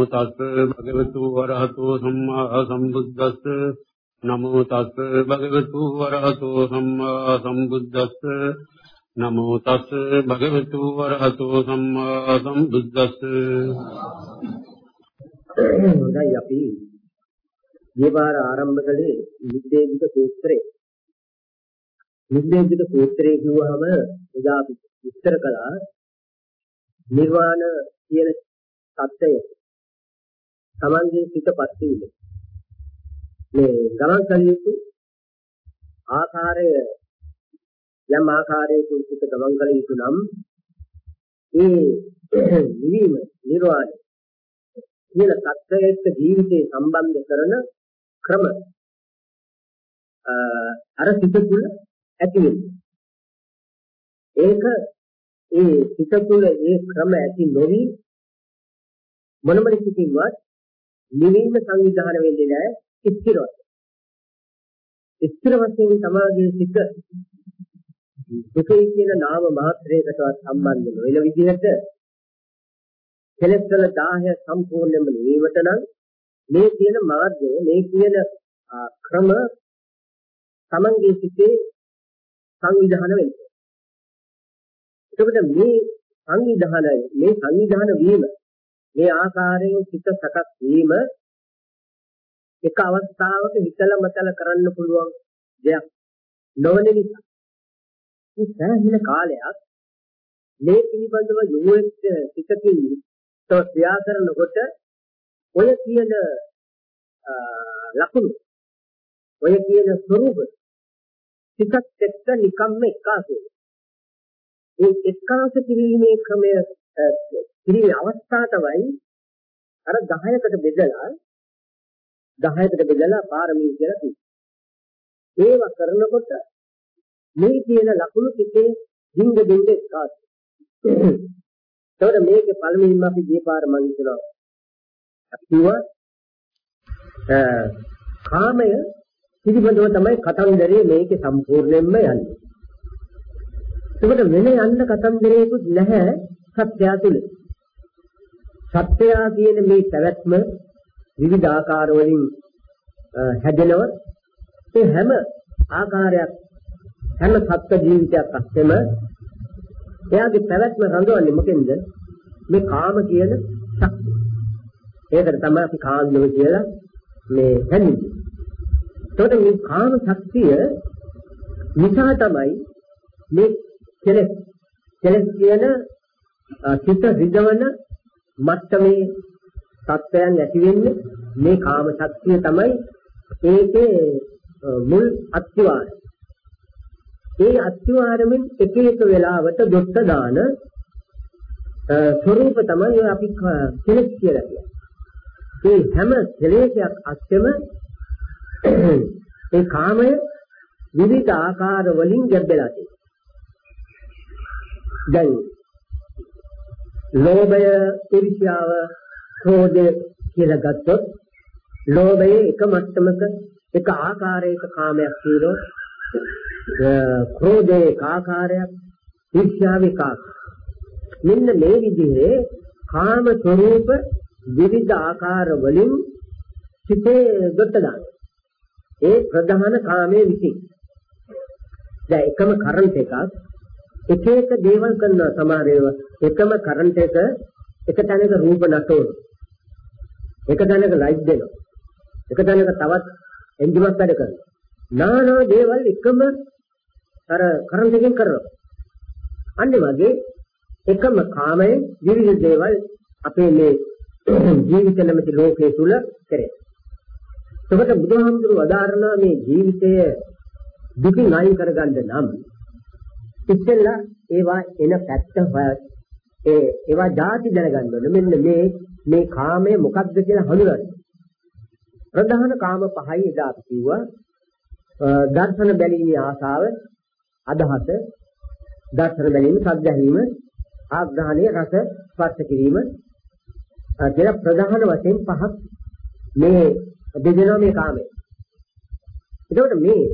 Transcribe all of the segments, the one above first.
නමෝ තස් භගවතු වරහතෝ සම්මා සම්බුද්දස්ස. නමෝ තස් භගවතු වරහතෝ සම්මා සම්බුද්දස්ස. නමෝ තස් භගවතු වරහතෝ සම්මා සම්බුද්දස්ස. හොඳයි අපි. මේ වාර ආරම්භ කළේ නිද්දේශික සූත්‍රය. නිද්දේශික සූත්‍රය කියවහම එදා අපි විස්තර කළා. නිර්වාණ කියන தත්ත්වය. තමන්ගේ සිතපත් වීම. මේ ගමන් කළ යුතු ආකාරය යම් ආකාරයකින් සිත ගමන් කළ යුතු නම් ඒ නිවීම නිර්වාණය කියන தත්ත්වයට ජීවිතේ සම්බන්ධ කරන ක්‍රම අර සිත තුළ ඇති වෙනවා. ඒක ඒ සිත තුළ ඒ ක්‍රම ඇති නොවි මොනම කිසිවක් නිවීම සංවිධානය වෙන්නේ නැහැ ස්ථිරව. ස්ථිර වශයෙන් සමාගයේ සිට දුකේ කියන නාම මාත්‍රයකටවත් සම්බන්ධ නොවන විදිහට කෙලෙස් වල 10 සම්පූර්ණයෙන්ම නිවීමට නම් මේ කියන මාර්ගය මේ කියන ක්‍රම තමන්ගේ සිතේ සංවිධාන වෙන්නේ. එතකොට මේ සංවිධාන මේ සංවිධාන වීම මේ ආකාරයෙන් සිත සකස් වීම එක අවස්ථාවක හිතල මතල කරන්න පුළුවන් දෙයක් නොවන නිසා. මේ සෑහෙන කාලයක් මේ පිළිබඳව යොමුවෙච්ච සිතකින් තව ක්‍රියා කරනකොට ඔය කියන ලකුණු ඔය කියන ස්වરૂප සිතත් එක්ක නිකම්ම එකාසු ඒ එක්කාස කිරීමේ ක්‍රමය කිරීමේ අවස්ථාව තමයි අර 10කට බෙදලා 10කට බෙදලා පාරමී කියලා කිව්වා. ඒව කරනකොට මේ කියන ලකුණු ටිකේ හිඳ දෙන්න එක්කාසු. ඒකට මේකේ පළමුවෙන්ම අපි ගිය පාර මම හිතනවා. කිව්වා කාමය පිළිබඳව තමයි කතන්දරේ මේකේ සම්පූර්ණයෙන්ම යන්නේ. ඒකට වෙන යන්න කතන්දරේකුත් නැහැ සත්‍යය තුල. සත්‍යය කියන මේ පැවැත්ම විවිධ ආකාර වලින් හැදෙනව. ඒ හැම ආකාරයක් හැම සත්ත්ව ජීවිතයක් අස්සෙම එයාගේ පැවැත්ම රඳවන්නේ මොකෙන්ද? මේ කාම කියන ශක්තිය. ඒකට තමයි අපි කාමනෝ කියලා මේ හැන්නේ. එතකොට මේ කාම ශක්තිය නිසා තමයි මේ කෙලෙස් කෙලෙස් කියන සිත රිදවන මට්ටමේ තත්ත්වයන් ඇති වෙන්නේ මේ කාම ශක්තිය තමයි ඒකේ මුල් අත්විවරය. ඒ අත්විවරයෙන් එක එක වෙලාවට දොට්ට දාන ස්වરૂප තමයි අපි කෙලෙස් කියලා කියන්නේ. ඒ හැම කෙලෙසයක් අත්‍යම ඒ කාමය විවිධ ආකාර වලින් ගැඹෙලා තියෙනවා. දැන් ලෝභය, ඊර්ෂ්‍යාව, ක්‍රෝධය කියලා ගත්තොත් ලෝභයේ එක මට්ටමක එක ආකාරයක කාමයක් තියෙනවා. ක්‍රෝධයේ එක ආකාරයක්, ඊර්ෂ්‍යාවේ එක මෙන්න මේ විදිහේ කාම ස්වરૂප විවිධ ආකාර වලින් සිතේ ගොඩ දානවා. ඒ ප්‍රධාන කාමයේ විසින්. දැන් එකම කරන්ට් එකක් එක එක දේවල් කරනවා සමහර ඒවා. එකම කරන්ට් එක එක තැනක රූප නටවන. එක තැනක ලයිට් දෙනවා. එක තැනක තවත් එන්ජිමක් වැඩ කරනවා. নানা දේවල් එකම අර කරන්ට් එකෙන් කරනවා. අන්නේ වගේ එකම කාමයේ විවිධ දේවල් අපේ මේ ජීවිත නැමැති ලෝකයේ තුල කරේ. එතකොට බුදුහාමුදුරුවෝ වදාරනා මේ ජීවිතය දුකින් අයින් කරගන්න නම් ඉස්සෙල්ලා ඒවා එන පැත්ත ඒ ඒවා ಜಾති දැනගන්න ඕනේ. මෙන්න මේ මේ කාමය මොකක්ද කියලා හඳුනන්න. ප්‍රධාන කාම පහයි එදා අපි කිව්වා. දර්ශන බැලීමේ ආසාව, අදහස, දර්ශන බැලීම, සද්දැහිම, ආග්‍රහණය, රස, ස්පර්ශ කිරීම කියලා ප්‍රධාන වශයෙන් පහක් මේ දෙදෙනා මේ කාමය. එතකොට මේ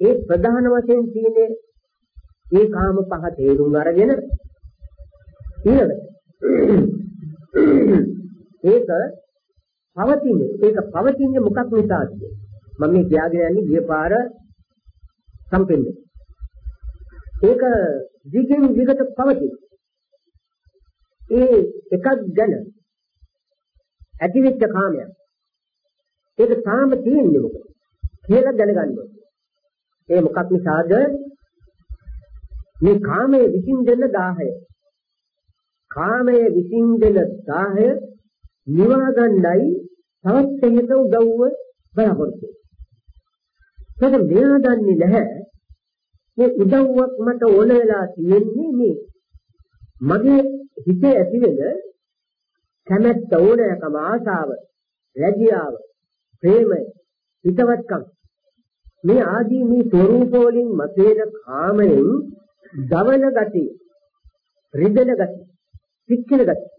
ඒ ප්‍රධාන වශයෙන් තියෙන ඒ කාම පහ තේරුම් අරගෙන ඊළඟ ඒක පවතින ඒක පවතින්නේ මොකක් නිසාද? මම මේ කියාගෙන යන්නේ ගියපාර සම්පෙන්නේ. ඒක දිගින් දිගට පවතින. ඒ එකක් ගැන ඇතිවෙච්ච කාමයක්. ඒක තාම තියෙන්නේ මොකද? කියලා දැනගන්න ඕනේ. ඒ මොකක් නිසාද? මේ කාමයේ විසින් දෙන 10 කාමයේ විසින් දෙන 10 නිවා ගන්නයි තවත් කෙනෙක් උදව්ව බලාපොරොත්තු වෙනවා. මෙයා දන්නේ නැහැ. මේ උදව්වක් මට ඕන වෙලා තියෙන්නේ මේ මගේ හිතේ ඇතිවෙන කැමැත්ත ඕනෑකම ආශාව ලැජ්ජාව ප්‍රේමය හිතවත්කම්. මේ ආදී මේ ස්වરૂප වලින් මතේන කාමයෙන් දවන ගතිය රිදෙන ගතිය පිච්චෙන ගතිය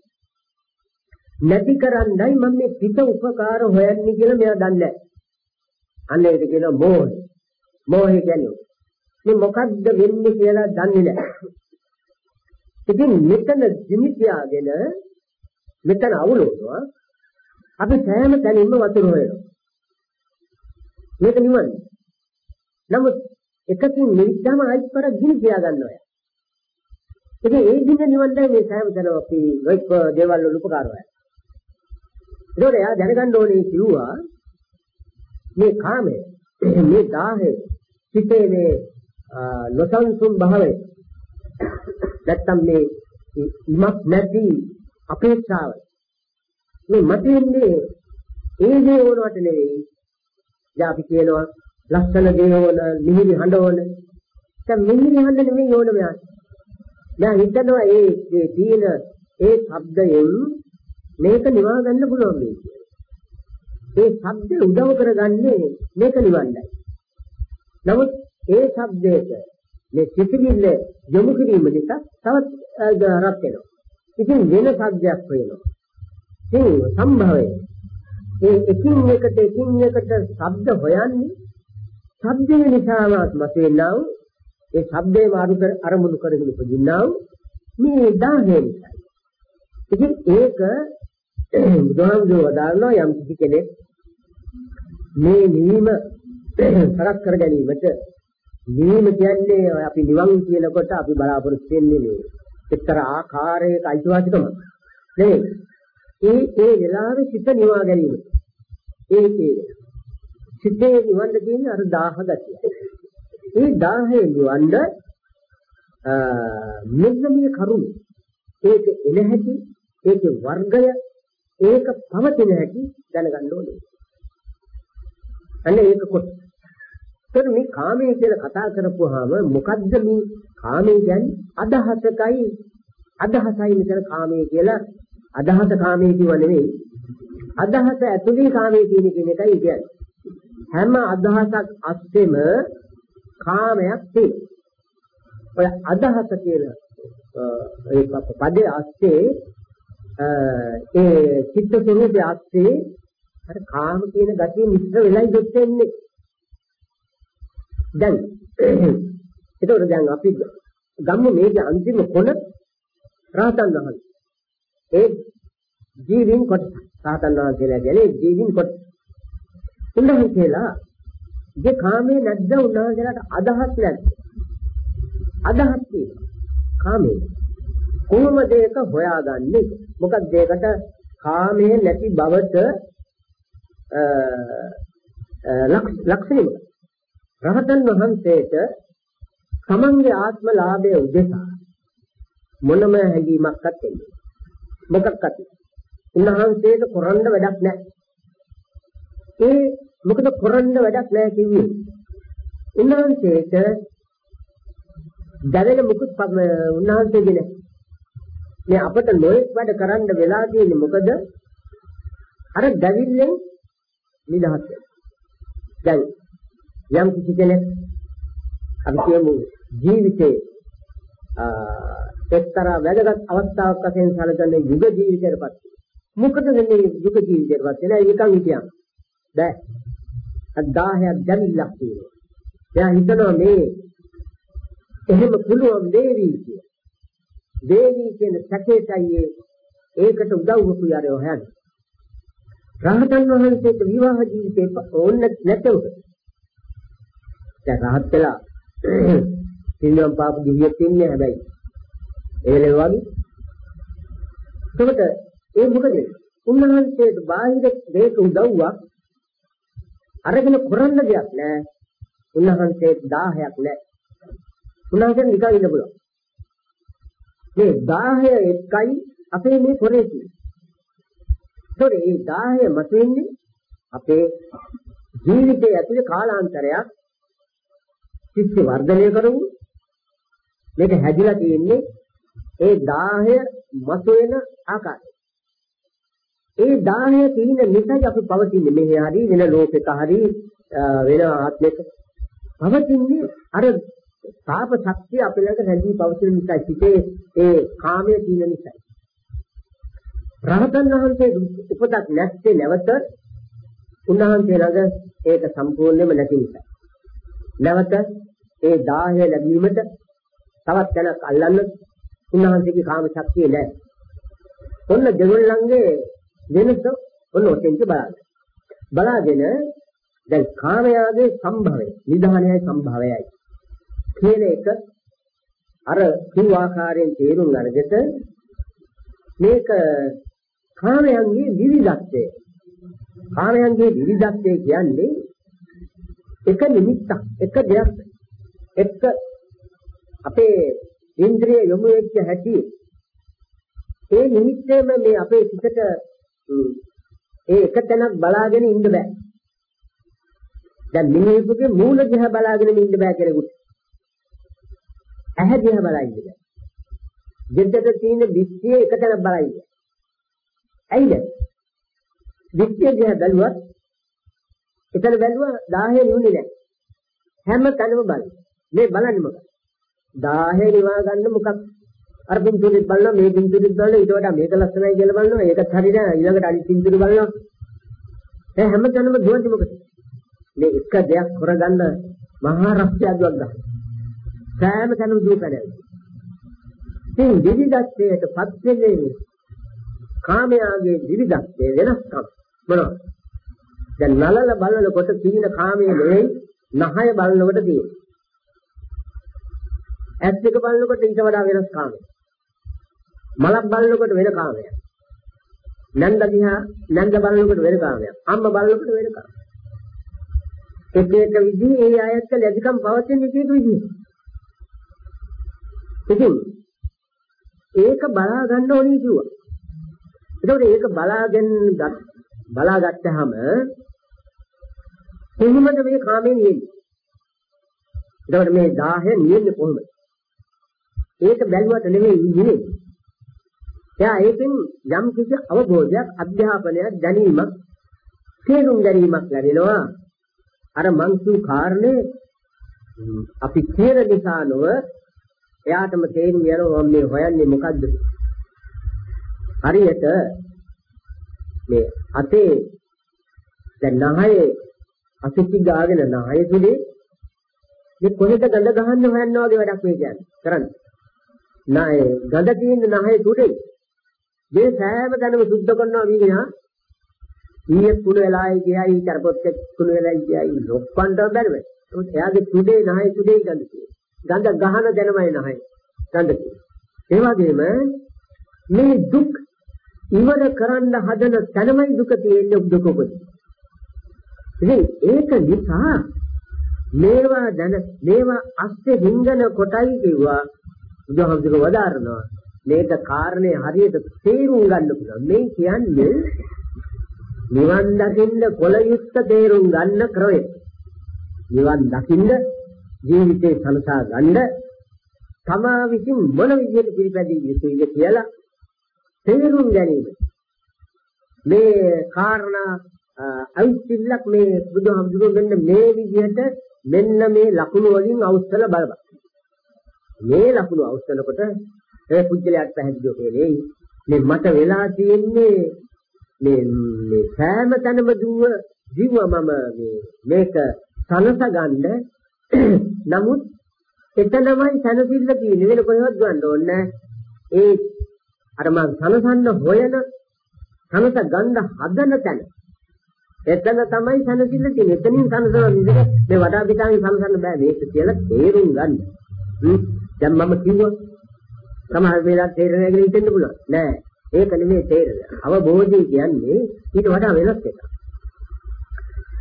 නැති කරන්නයි මම මේ පිට උපකාර හොයන්නේ කියලා මෙයා දන්නේ නැහැ. අන්න ඒක කියන මෝහය. මෝහය කියන්නේ මේ මොකද්ද වෙන්නේ කියලා දන්නේ නැහැ. ඉතින් මෙතන දිමිතියාගෙන මෙතන අවුලනවා අපි සෑම තැනින්ම වතුර හොයනවා. මේක නිවන්නේ. නමුත් එකකින් නිවිච්චාම ආයිත් පර ගිනි තියා ගන්නවා. ඉතින් ඒ දින නිවන්නේ මේ සෑම තැනම අපි ලොයික් දේවල් වල උපකාර වෙනවා. ඒකට එයා දැනගන්න ඕනේ කිව්වා මේ කාමය මේ දාහය සිතේ මේ නොසන්සුන් භාවය. නැත්තම් මේ ඉමක් නැති අපේක්ෂාව. මේ මතින්නේ ඒ දේ වුණාට නෙවෙයි. දැන් අපි කියනවා ලස්සන දේ ඕන මිහිරි හඬ ඕන දැන් මිහිරි හඬ නෙවෙයි ඕන මෙයාට දැන් හිතනවා ඒ ඒ තියෙන ඒ ශබ්දයෙන් මේක නිවා ගන්න පුළුවන් මේ කියන්නේ. ඒ ශබ්දය උදව් කරගන්නේ මේක නිවන්නයි. නමුත් ඒ ශබ්දයට මේ සිතිවිල්ල යොමු කිරීම නිසා තවත් රත් වෙනවා. ඉතින් වෙන ශබ්දයක් වෙනවා. ඒ සම්භවය. ඒ එකින් එකට එකින් එකට ශබ්ද හොයන්නේ ශබ්දේ නිසාම මතෙන්නා ඒ ශබ්දේ මාරු කර අරමුණු කරගෙන උපදින්නා මේ දාහය නිසා. ඉතින් ඒක බුදුහාමුදුරුවෝ වදාළනවා යම් කිසි කෙනෙක් මේ නිවීම කරක් කර ගැනීමට නිවීම කියන්නේ අපි නිවන් කියනකොට අපි බලාපොරොත්තු වෙන්නේ මේ එක්තරා ආකාරයක අයිතිවාසිකම නෙවෙයි. ඒ ඒ වෙලාවේ සිත නිවා ගැනීම. ඒ ඒ සිතේ නිවන්න තියෙන්නේ අර දාහ ගතිය. ඒ දාහේ නිවන්න මෙන්න මේ කරුණ ඒක එන හැටි ඒකේ වර්ගය ඒක පවතින හැටි දැනගන්න ඕනේ. අන්න ඒක කොට. ඒතර මේ කාමයේ කියලා කතා කරපුවාම මොකද්ද මේ කාමයේ කියන්නේ අදහසකයි අදහසයි මෙතන කාමයේ කියලා අදහස කාමයේ කියව නෙවෙයි. අදහස ඇතුලේ කාමයේ තියෙන කියන එකයි කියන්නේ. හැම අදහසක් අස්සෙම කාමයක් තියෙනවා. ඔය අදහස කියලා ඒ පදේ අස්සේ ඒ චිත්ත ස්වરૂපයේ ආස්සේ අර කාම කියන ගතිය මිශ්‍ර වෙලයි දෙත් වෙන්නේ. දැන් ඒතකොට දැන් අපි ගම්මු මේකේ අන්තිම කොන රාතන් වහන්සේ. ඒ ජීවින් කොට රාතන් වහන්සේලා කියන්නේ ජීවින් කොට. උන්වහන්සේලා જે කාමේ නැද්ද උන්වහන්සේලාට අදහස් නැද්ද? අදහස් තියෙනවා. කාමේ කොහොමද ඒක හොයාගන්නේ? මොකක්ද ඒකට කාමයේ නැති බවට ලක්ෂණය මොකක්ද? රහතන් වහන්සේට තමන්ගේ ආත්ම ලාභය උදෙසා මොනම හැඟීමක්වත් එන්නේ මොකක්වත් උන්වහන්සේට කරන්න වැඩක් නැහැ. ඒ මොකද කරන්න වැඩක් නැහැ කිව්වේ. උන්වහන්සේට දැවෙන මුකුත් උන්වහන්සේගේ නැහැ. මේ අපිට නොයෙක් වැඩ කරන්න වෙලා තියෙන්නේ මොකද? අර දැවිල්ලෙන් නිදහස් වෙන්න. දැන් යම් කිසි කෙනෙක් අපි කියමු ජීවිතේ එක්තරා වැදගත් අවස්ථාවක් වශයෙන් සැලකන යුග ජීවිතයටපත් මොකටද මේ යුග ජීවිතයටපත් වෙන එකන් හිතියන් බෑ අද 10ක් දැවිල්ලක් තියෙනවා එයා හිතනවා මේ එහෙම පුළුවන් වේවි කිය. වේවි කියන සැකේටයි ඒකට උදව් උපයාරය හොයන්නේ. රහතන් වහන්සේට විවාහ ජීවිතේ ඕන්න නැතව. දැන් රහත් වෙලා පින්නම් පාප ගිහියෙක් ඉන්නේ හැබැයි. ඒ වෙලාව වගේ. එතකොට ඒ මොකද? උන්වහන්සේට බාහිර දෙයක උදව්වක් අරගෙන කරන්න දෙයක් නෑ. උන්වහන්සේට 1000ක් නෑ. උන්වහන්සේට නිකන් ඉන්න පුළුවන්. මේ 10 එකයි අපේ මේ පොරේ තියෙන්නේ. ඒතකොට මේ 10 මත වෙන්නේ අපේ ජීවිතයේ ඇතුලේ කාලාන්තරයක් සිත් වර්ධනය කරමු. මේක හැදිලා තියෙන්නේ ඒ 10 මත වෙන ආකාරය. ඒ 10 තියෙන නිසා අපි පවතින්නේ මෙහි හරි වෙන ලෝකෙක හරි වෙන ආත්මයක පවතින්නේ අර පාප ශක්තිය අපේ ළඟ රැඳී පවතින නිසා සිටේ ඒ කාමයේ තියෙන නිසා. රහතන් වහන්සේ උපතක් නැත්තේ නැවත උන්වහන්සේ ළඟ ඒක සම්පූර්ණයෙන්ම නැති නිසා. නැවත ඒ 10 ලැබීමට තවත් තැනක් අල්ලන්න උන්වහන්සේගේ කාම ශක්තිය නැහැ. ඔන්න දෙවොල්ලන්ගේ වෙනස ඔන්න ඔතෙන්ට බලන්න. බලාගෙන දැන් කාමයාගේ සම්භවය නිධානයයි සම්භවයයි. කියන එක අර කිව් ආකාරයෙන් තේරුම් අරගෙන මේක කාමයන්ගේ විවිධත්වය. කාමයන්ගේ විවිධත්වය කියන්නේ එක නිමිත්තක් එක දෙයක්. එක්ක අපේ ඉන්ද්‍රිය යොමු වෙච්ච හැටි. ඒ නිමිත්තේම මේ අපේ සිතට ඒ එක තැනක් බලාගෙන ඉන්න බෑ දැන් මිනිහෙකුගේ මූණ දිහා බලාගෙන ඉන්න බෑ කෙනෙකුට. ඇහැ දිහා බලන්න බෑ. දෙද්දට තියෙන විශ්ය එකතැන බලන්න. ඇයිද? විශ්ය දිහා බැලුවත් එතන බැලුවා 10 නෙවෙයි නෑ. හැම තැනම බලන්න. මේ බලන්නේ මොකක්ද? 10 නිවා ගන්න මොකක්ද? අර බින්දුරේ බලනවා මේ බින්දුරේ බලනවා ඊට වඩා මේක ලස්සනයි කියලා බලනවා ඒකත් හරි නෑ ඊළඟට අනිත් බින්දුර බලනවා ඒ හැම තැනම දුවන්නේ මොකද මේ එක දෙයක් කරගන්න මහා රක්ෂ්‍යයක් ගන්න. සෑම තැනම දූපැනයි. ඉතින් විවිධත්වයට පත් වෙන්නේ කාමයාගේ විවිධත්වයේ වෙනස්කම් මොනවද? දැන් නලල බලනකොට තියෙන කාමයේ නෙවෙයි නහය බලනකොට තියෙන්නේ. ඇස් දෙක බලනකොට ඊට වඩා වෙනස් කාමයක්. මලක් බලනකොට වෙන කාමයක්. නන්ද දිහා නන්ද බලනකොට වෙන කාමයක්. අම්මා බලනකොට වෙන කාමයක්. එක එක විදිහේ ඒ අයත් ලැබිකම් පවතින එක එක විදිහ. ඉතින් ඒක බලා ගන්න ඕනේ කිව්වා. ඒකෝට ඒක බලාගෙන බලාගත්තාම කොහොමද මේ කාමෙන් නියෙන්නේ? ඒකෝට මේ 10 නියෙන්නේ කොහොමද? ඒක බැලුවට නෙමෙයි නියෙන්නේ. එයා ඒකෙන් යම් කිසි අවබෝධයක් අධ්‍යාපනයක් දැනීමක් තේරුම් ගැනීමක් ලැබෙනවා. අර මං කිව් කාරණේ අපි කියන නිසා නොව එයාටම තේරුම් යනවා මේ හොයන්නේ මොකද්ද? හරියට මේ අතේ දැන් නහයේ අසිති ගාගෙන නහය තුලේ මේ කොහෙද ගඳ ගහන්න හොයන්න වගේ වැඩක් මේ කියන්නේ. කරන්නේ? නහය ගඳ තියෙන නහය තුලේ මේ සෑම තැනම සුද්ධ කරනවා වීගිනා ඊයේ කුණු වෙලායි කියයි කරපොත්තේ කුණු වෙලායි කියයි ලොක්කන්ට බැලුවේ. ඒත් එයාගේ තුඩේ නැහැ තුඩේ ගඳ තියෙන්නේ. ගඳ ගහන දැනමයි නැහැ. ගඳ තියෙන්නේ. ඒ වගේම මේ දුක් ඉවර කරන්න හදන තැනමයි දුක තියෙන්නේ දුක පොඩි. ඉතින් ඒක නිසා මේවා දැන මේවා අස්සේ හිංගන කොටයි කිව්වා බුදුහාමුදුරුවෝ වදාරනවා මේක කාරණේ හරියට තේරුම් ගන්න පුළුවන්. මේ කියන්නේ නිවන් දකින්න කොල යුක්ත තේරුම් ගන්න ක්‍රමය. නිවන් දකින්න ජීවිතේ සලසා ගන්න තමා විසින් මොන විදිහට පිළිපැදිය යුතුද කියලා තේරුම් ගැනීම. මේ කාරණා අවිස්තිල්ලක් මේ බුදුහාමුදුරුවෝ මෙන්න මේ විදිහට මෙන්න මේ ලකුණු වලින් අවස්තල බලපන්. මේ ලකුණු අවස්තනකොට ඒ පුජ්‍යලයක් පැහැදිලිව කියන්නේ මේ මට වෙලා තියෙන්නේ මේ මේ සෑම තැනම දුව ජීව මම මේ මේක සනස ගන්න. නමුත් එතනමයි සනසිල්ල තියෙන්නේ. වෙන කොහෙවත් ගන්න ඕනේ ඒ අර මම සනසන්න හොයන සනස ගන්න හදන තැන. එතන තමයි සනසිල්ල තියෙන්නේ. එතනින් සනසන විදිහ මේ වඩා පිටාවෙන් සනසන්න බෑ මේක කියලා තේරුම් ගන්න. දැන් මම කිව්වා සමහර වෙලාවට තේරෙන්නේ නැහැ කියලා හිතෙන්න පුළුවන්. නෑ. ඒක නෙමෙයි තේරෙන්නේ අවබෝධය කියන්නේ ඊට වඩා වෙනස් එකක්.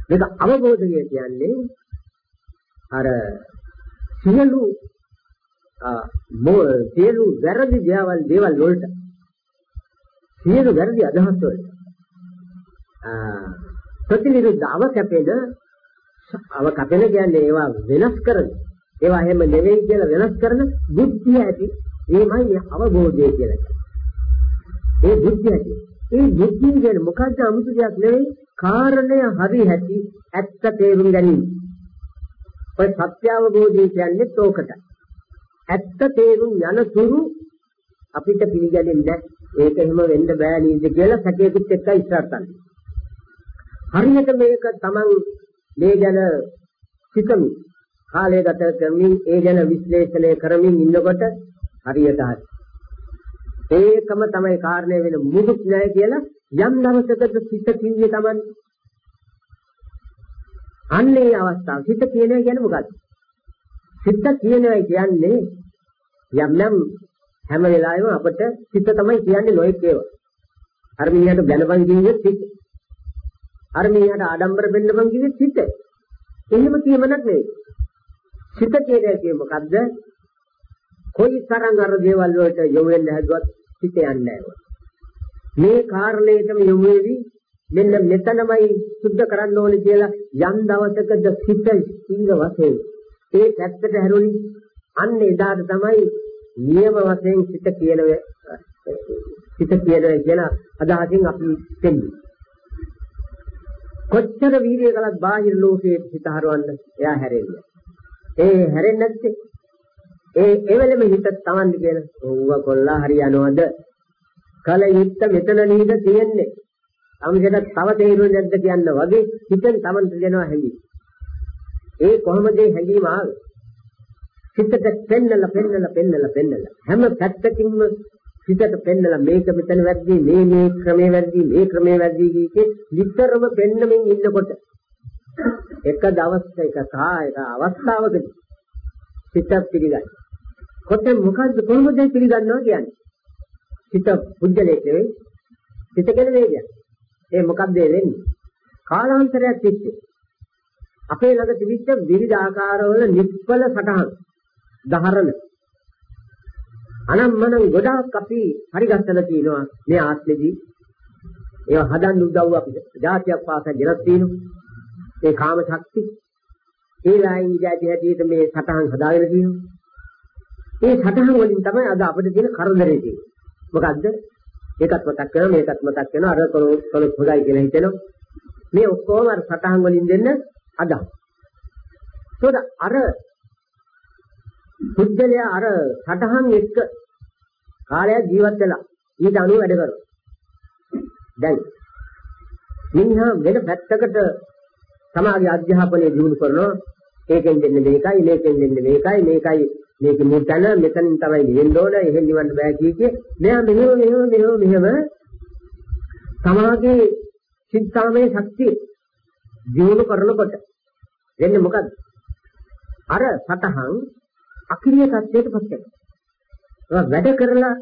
මේක අවබෝධය කියන්නේ අර සියලු සියලු වැරදි දේවල් දේවල් වලට. සියලු වැරදි අදහස් වලට. ප්‍රතිනිරුද්ධ අව කැපෙන අව කැපෙන කියන්නේ ඒවා වෙනස් කරන. ඒවා හැම නෙවෙයි කියලා වෙනස් කරන බුද්ධිය ඇති ඒමයි අවබෝධය කියලා ඒ බුද්ධිය ඇති ඒ බුද්ධිය කියන්නේ මොකද්ද 아무තු දෙයක් නෙවෙයි කාරණය හරි ඇති ඇත්ත තේරුම් ගැනීම ඔය සත්‍ය අවබෝධය කියන්නේ ඕකට. ඇත්ත තේරුම් යන තුරු අපිට පිළිගැනෙන්නේ නැහැ. ඒක එහෙම වෙන්න බෑ නේද කියලා සැකයකට එක්ක ඉස්සරහට යනවා. හරියට මේක Taman මේ ගැන සිතමි. කාලය ගත කරමින් ඒ ගැන විශ්ලේෂණය කරමින් ඉන්නකොට හරියට හරි. ඒකම තමයි කාරණේ වෙන මුදුක් නැහැ කියලා යම් දවසකට සිත කිව්වේ Taman අන්නේ අවස්ථාව සිත කියනවා කියන්නේ මොකක්ද? සිත කියනවා කියන්නේ යම් යම් හැම වෙලාවෙම අපිට සිත තමයි කියන්නේ නොයෙක් ඒවා. අර මිනිහට බැනපන් කිව්වෙත් සිත. අර මිනිහට ආඩම්බර වෙන්නපන් කිව්වෙත් සිත. එහෙම කියමනක් නෙවෙයි. සිත කියන්නේ කියේ මොකද්ද? කොයි තරම් අර දේවල් වලට යොමු වෙන්න හැදුවත් සිත යන්නේ නැහැ. මේ කාරණේටම යොමු වෙවි. මෙන්න මෙතනමයි සුද්ධ කරන්න ඕනේ කියලා යම් දවසකද සිත ස්ථිර වශයෙන් ඒ පැත්තට හැරුණි. අන්න එදාට තමයි නියම වශයෙන් සිත කියන සිත කියන කියන අදහසින් අපි දෙන්නේ. කොච්චර වීර්ය කළත් බාහිර ලෝකයේ සිත හරවන්න එයා හැරෙන්නේ. ඒ හැරෙන්නේ නැත්තේ ඒ එවලම හිත තවන්න කියන ඕව කොල්ලා හරියනවද කල යුත්ත මෙතන නේද තියෙන්නේ අමුසෙට තව තේරුන්නේ නැද්ද කියන්න වගේ හිතෙන් Tamanට දෙනවා හැඟීම. ඒ කොහොමද ඒ හැඟීම ආවේ? හිතට පෙන්නලා පෙන්නලා පෙන්නලා පෙන්නලා හැම පැත්තකින්ම හිතට පෙන්නලා මේක මෙතන වැරදි මේ මේ ක්‍රමේ වැරදි මේ ක්‍රමේ වැරදි කියේ විතරම පෙන්නමින් ඉන්නකොට එක දවසක එක කායක අවස්ථාවකදී හිත පිළිගන්න. කොතෙන් මොකද්ද කොහොමද පිළිගන්නවා කියන්නේ? හිත පුජ්‍යලයේ නෙවෙයි හිත කියන වේගයක්. ඒ මොකක්ද වෙන්නේ? කාලාන්තරයක් තිස්සේ අපේ ළඟ තිබිච්ච විවිධ ආකාරවල නිෂ්ඵල සටහන් දහරන අනම්මනම් ගොඩාක් අපි හරිගස්සලා තියෙනවා මේ ආත්මෙදී ඒවා හදන්න උදව් අපිට જાතියක් පාසා ගෙනත් තියෙනවා ඒ කාම ශක්ති ඒ ලයින් ඉඳි හැටියට මේ සටහන් හදාගෙන තියෙනවා ඒ සටහන් වලින් තමයි අද අපිට තියෙන කරදරේ තියෙන්නේ. මොකද්ද? ඒකත් මතක් කරනවා මේකත් මතක් කරනවා අර කොළොත් හොඳයි කියලා හිතෙනවා. මේ ඔක්කොම අර සටහන් වලින් දෙන්න අදහස්. ඒකට අර පුද්ගලයා අර සටහන් එක්ක කාලයක් ජීවත් වෙලා ඊට අනුව වැඩ කරනවා. දැන් මිනිහා වෙන පැත්තකට සමාජ අධ්‍යාපනය දිනු කරනවා. ඒකෙන් දෙන්නේ මේකයි මේකෙන් දෙන්නේ මේකයි මේකයි මේක මුතන මෙතනින් තමයි නිවෙන්න ඕන. එහෙන් නිවන්න බෑ කියේ මෙයා මෙහෙම මෙහෙම මෙහෙම මෙහෙම සමාජයේ චින්තාමය ශක්තිය දිනු කරනකොට වෙන්නේ මොකද්ද? අර සතහන් අක්‍රීය තත්ත්වයට පත් වෙනවා වැඩ කරලා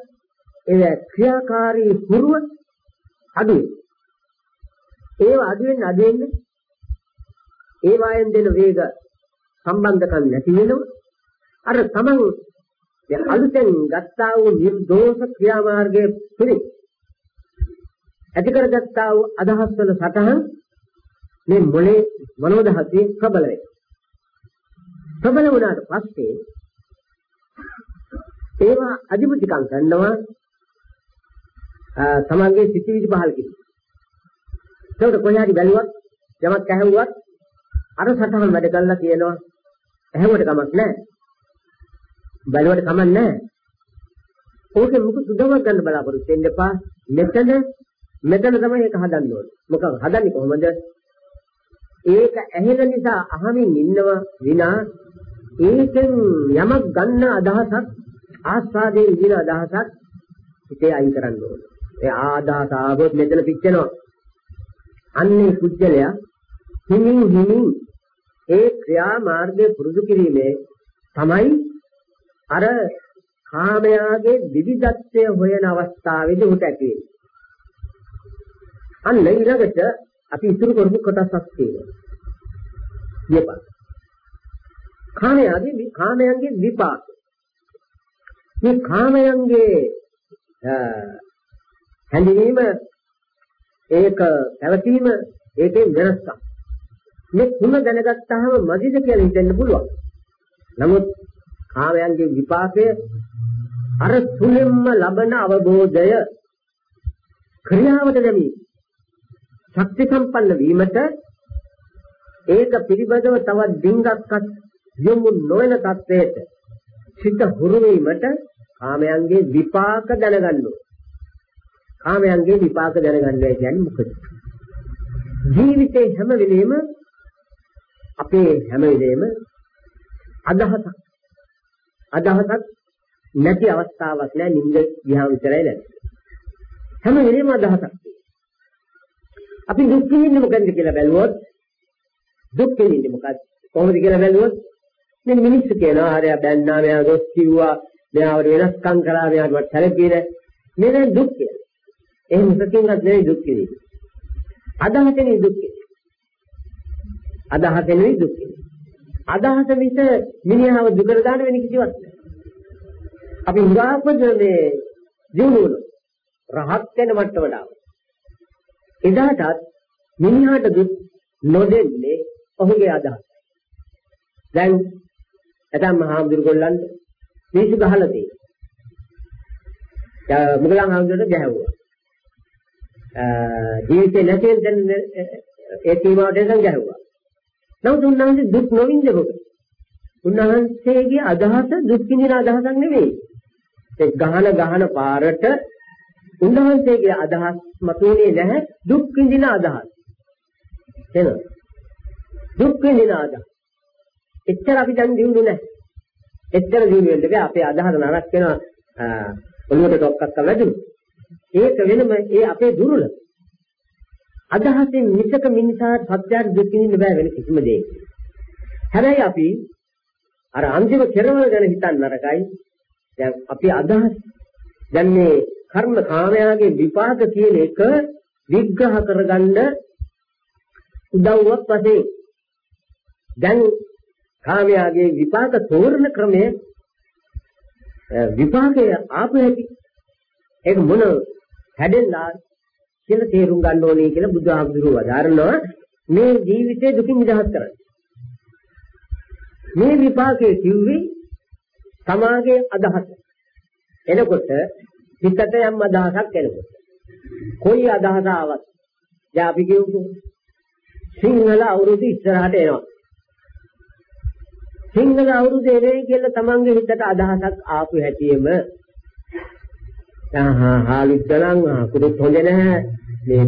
ඒ ක්‍රියාකාරී පුරුව අඩු ඒව අඩු වෙන අඩු වෙන ඒ වායෙන් දෙන වේග සම්බන්ධකම් නැති වෙනවා. අර තමන් දැන් අලුතෙන් ගත්තා වූ නිර්දෝෂ ක්‍රියාමාර්ගයේ පිළි ඇති කරගත්තා වූ අදහස් වල සටහන් මේ මොලේ මනෝදහසේ ප්‍රබල වේ. ප්‍රබල වුණාට පස්සේ ඒවා අධිපතිකම් කරනවා තමන්ගේ සිතිවිලි පහල කිරීම. ඒකට කොහේ හරි බැලුවත් යමක් ඇහුවත් අර සටහන් වැඩ කළා කියනවා ඇහුවට කමක් නැහැ. බැලුවට කමක් නැහැ. ඕකේ මොකද සුදවක් ගන්න බලාපොරොත්තු වෙන්න එපා. මෙතන මෙතන තමයි ඒක හදන්න ඕනේ. මොකද හදන්නේ කොහොමද? ඒක ඇහෙන නිසා අහමින් ඉන්නව විනා ඒකෙන් යමක් ගන්න අදහසක් ආස්වාදයෙන් ඉන්න අදහසක් හිතේ අයින් කරන්න ඕනේ. ඒ ආදාස ආවොත් මෙතන පිච්චෙනවා. අන්නේ කුජලයා හිමින් හිමින් ඒ ක්‍රියා මාර්ගයේ පුරුදු කිරීමේ තමයි අර කාමයාගේ විවිධත්වය හොයන අවස්ථාවේදී උට ඇති වෙන්නේ. අන්න ඊළඟට අපි ඉතුරු කරපු කොටසක් තියෙනවා. විපාක. කාමයාගේ කාමයන්ගේ විපාක. මේ කාමයන්ගේ හැඳිනීම ඒක පැවතීම ඒකේ වෙනස්කම්. මේ තුන දැනගත්තාම මදිද කියලා හිතෙන්න පුළුවන්. නමුත් කාමයන්ගේ විපාකය අර තුලින්ම ලබන අවබෝධය ක්‍රියාවට දැමීම ශක්ති සම්පන්න වීමට ඒක පිළිබඳව තවත් ඩිංගක්වත් යොමු නොවන තත්වයට සිත හුරු වීමට කාමයන්ගේ විපාක දැනගන්න ඕනේ. කාමයන්ගේ විපාක දැනගන්නවා කියන්නේ මොකද? ජීවිතේ හැම වෙලෙම අපේ හැම වෙලෙම අදහසක් අදහසක් නැති අවස්ථාවක් නෑ නිින්ද ගියාම විතරයි නැති. හැම වෙලෙම අදහසක් අපි දුක් විඳින්නේ මොකන්ද කියලා බැලුවොත් දුක් විඳින්නේ මොකක්ද කොහොමද කියලා බැලුවොත් මේ මිනිස්සු කියනවා හරිය බැන්නා මෙයා දොස් කිව්වා මෙයාවට වෙනස්කම් කරා මෙයාට සැලකීනේ මේ දුක් කියලා. එහෙම සතියවත් නෙවෙයි දුක් විඳින්නේ. අදහසනේ දුක් අදහස නෙවෙයි දුක් අදහස විස මිනිහව දුකට දාන වෙන කිසිවක් නැහැ. අපි උදාපද මේ ජීවුන රහත් වෙන මට්ටමට ආවා. එදාටත් මිනිහාට දුක් නොදෙන්නේ ඔහුගේ අදහස. දැන් ඇතම් මහාමුදුරගොල්ලන්ට මිනිස්සු ගහලා තියෙනවා. මුගලන් හාමුදුරට ගැහුවා. ජීවිතේ නැතිවෙන දැන් ඒ තීමාවට එසන් ගැහුවා. නමුත් උන්වහන්සේ දුක් නොවින්ද මොකද? උන්වහන්සේගේ අදහස දුක් විඳින අදහසක් නෙවෙයි. ඒ ගහන ගහන පාරට උන්වහන්සේගේ අදහස් මතුනේ නැහැ දුක් විඳින අදහස්. එහෙනම් දුක් විඳින අදහස්. එච්චර අපි දැන් දිනුනේ නැහැ. එච්චර දිනු වෙන්න බෑ අපේ අදහස නරක වෙනවා ඔළුවට ඩොක්කක් කරලා ඒක වෙනම ඒ අපේ දුර්වල. අදහසින් මිසක මිනිසාට සත්‍යයට දුක් විඳින්න බෑ වෙන කිසිම දෙයක. හැබැයි අපි අර අන්තිම කෙරවල ගැන හිතන්න නරකයි. දැන් අපි අදහස් දැන් මේ කර්ම කාමයාගේ විපාක කියන එක විග්‍රහ කරගන්න උදව්වක් වශයෙන් දැන් කාමයාගේ විපාක තෝරන ක්‍රමය විපාකය ආපු හැටි ඒක මොන හැදෙන්නා කියලා තේරුම් ගන්න ඕනේ කියලා බුදුහාමුදුරුවෝ වදාරනවා මේ ජීවිතේ දුකින් නිදහස් කරන්න. මේ විපාකයේ කිව්වේ සමාගයේ අදහස. එනකොට හිතට යම් අදහසක් එනකොට කොයි අදහස ආවත් දැන් අපි කියමු සිංහල අවුරුදු ඉස්සරහට එනවා. සිංහල අවුරුදු එන්නේ කියලා තමන්ගේ හිතට අදහසක් ආපු හැටියෙම හාලුත් ගණන් කුරුත් හොඳ නැහැ. මේ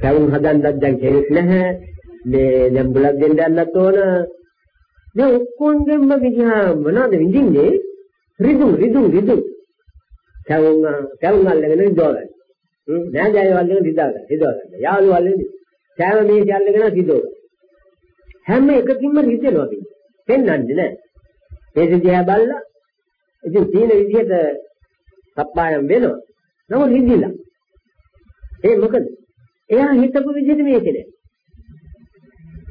කවුන් හදන්නත් දැන් කෙනෙක් නැහැ. මේ දැන් බුලක් දෙන්න යන්නත් ඕන. මේ ඔක්කොගෙම විදිහා මොනවද විඳින්නේ රිදු රිදු රිදු. කවුන් කවුන් අල්ලගෙන ඉඳවගන්න නෑ ජය වල්ලගෙන රිදාගන්න රිදවගන්න යාළු වල්ලගෙන කෑම මේක අල්ලගෙන රිදවගන්න හැම එකකින්ම රිදෙනවා අපි. පෙන්වන්නේ නෑ. ඒක දිහා බලලා. ඉතින් තීන විදිහට සප්පායම් වෙනවා. නමුත් හිඳිලා. ඒ මොකද? එයා හිතපු විදිහට මේකේ නෑ.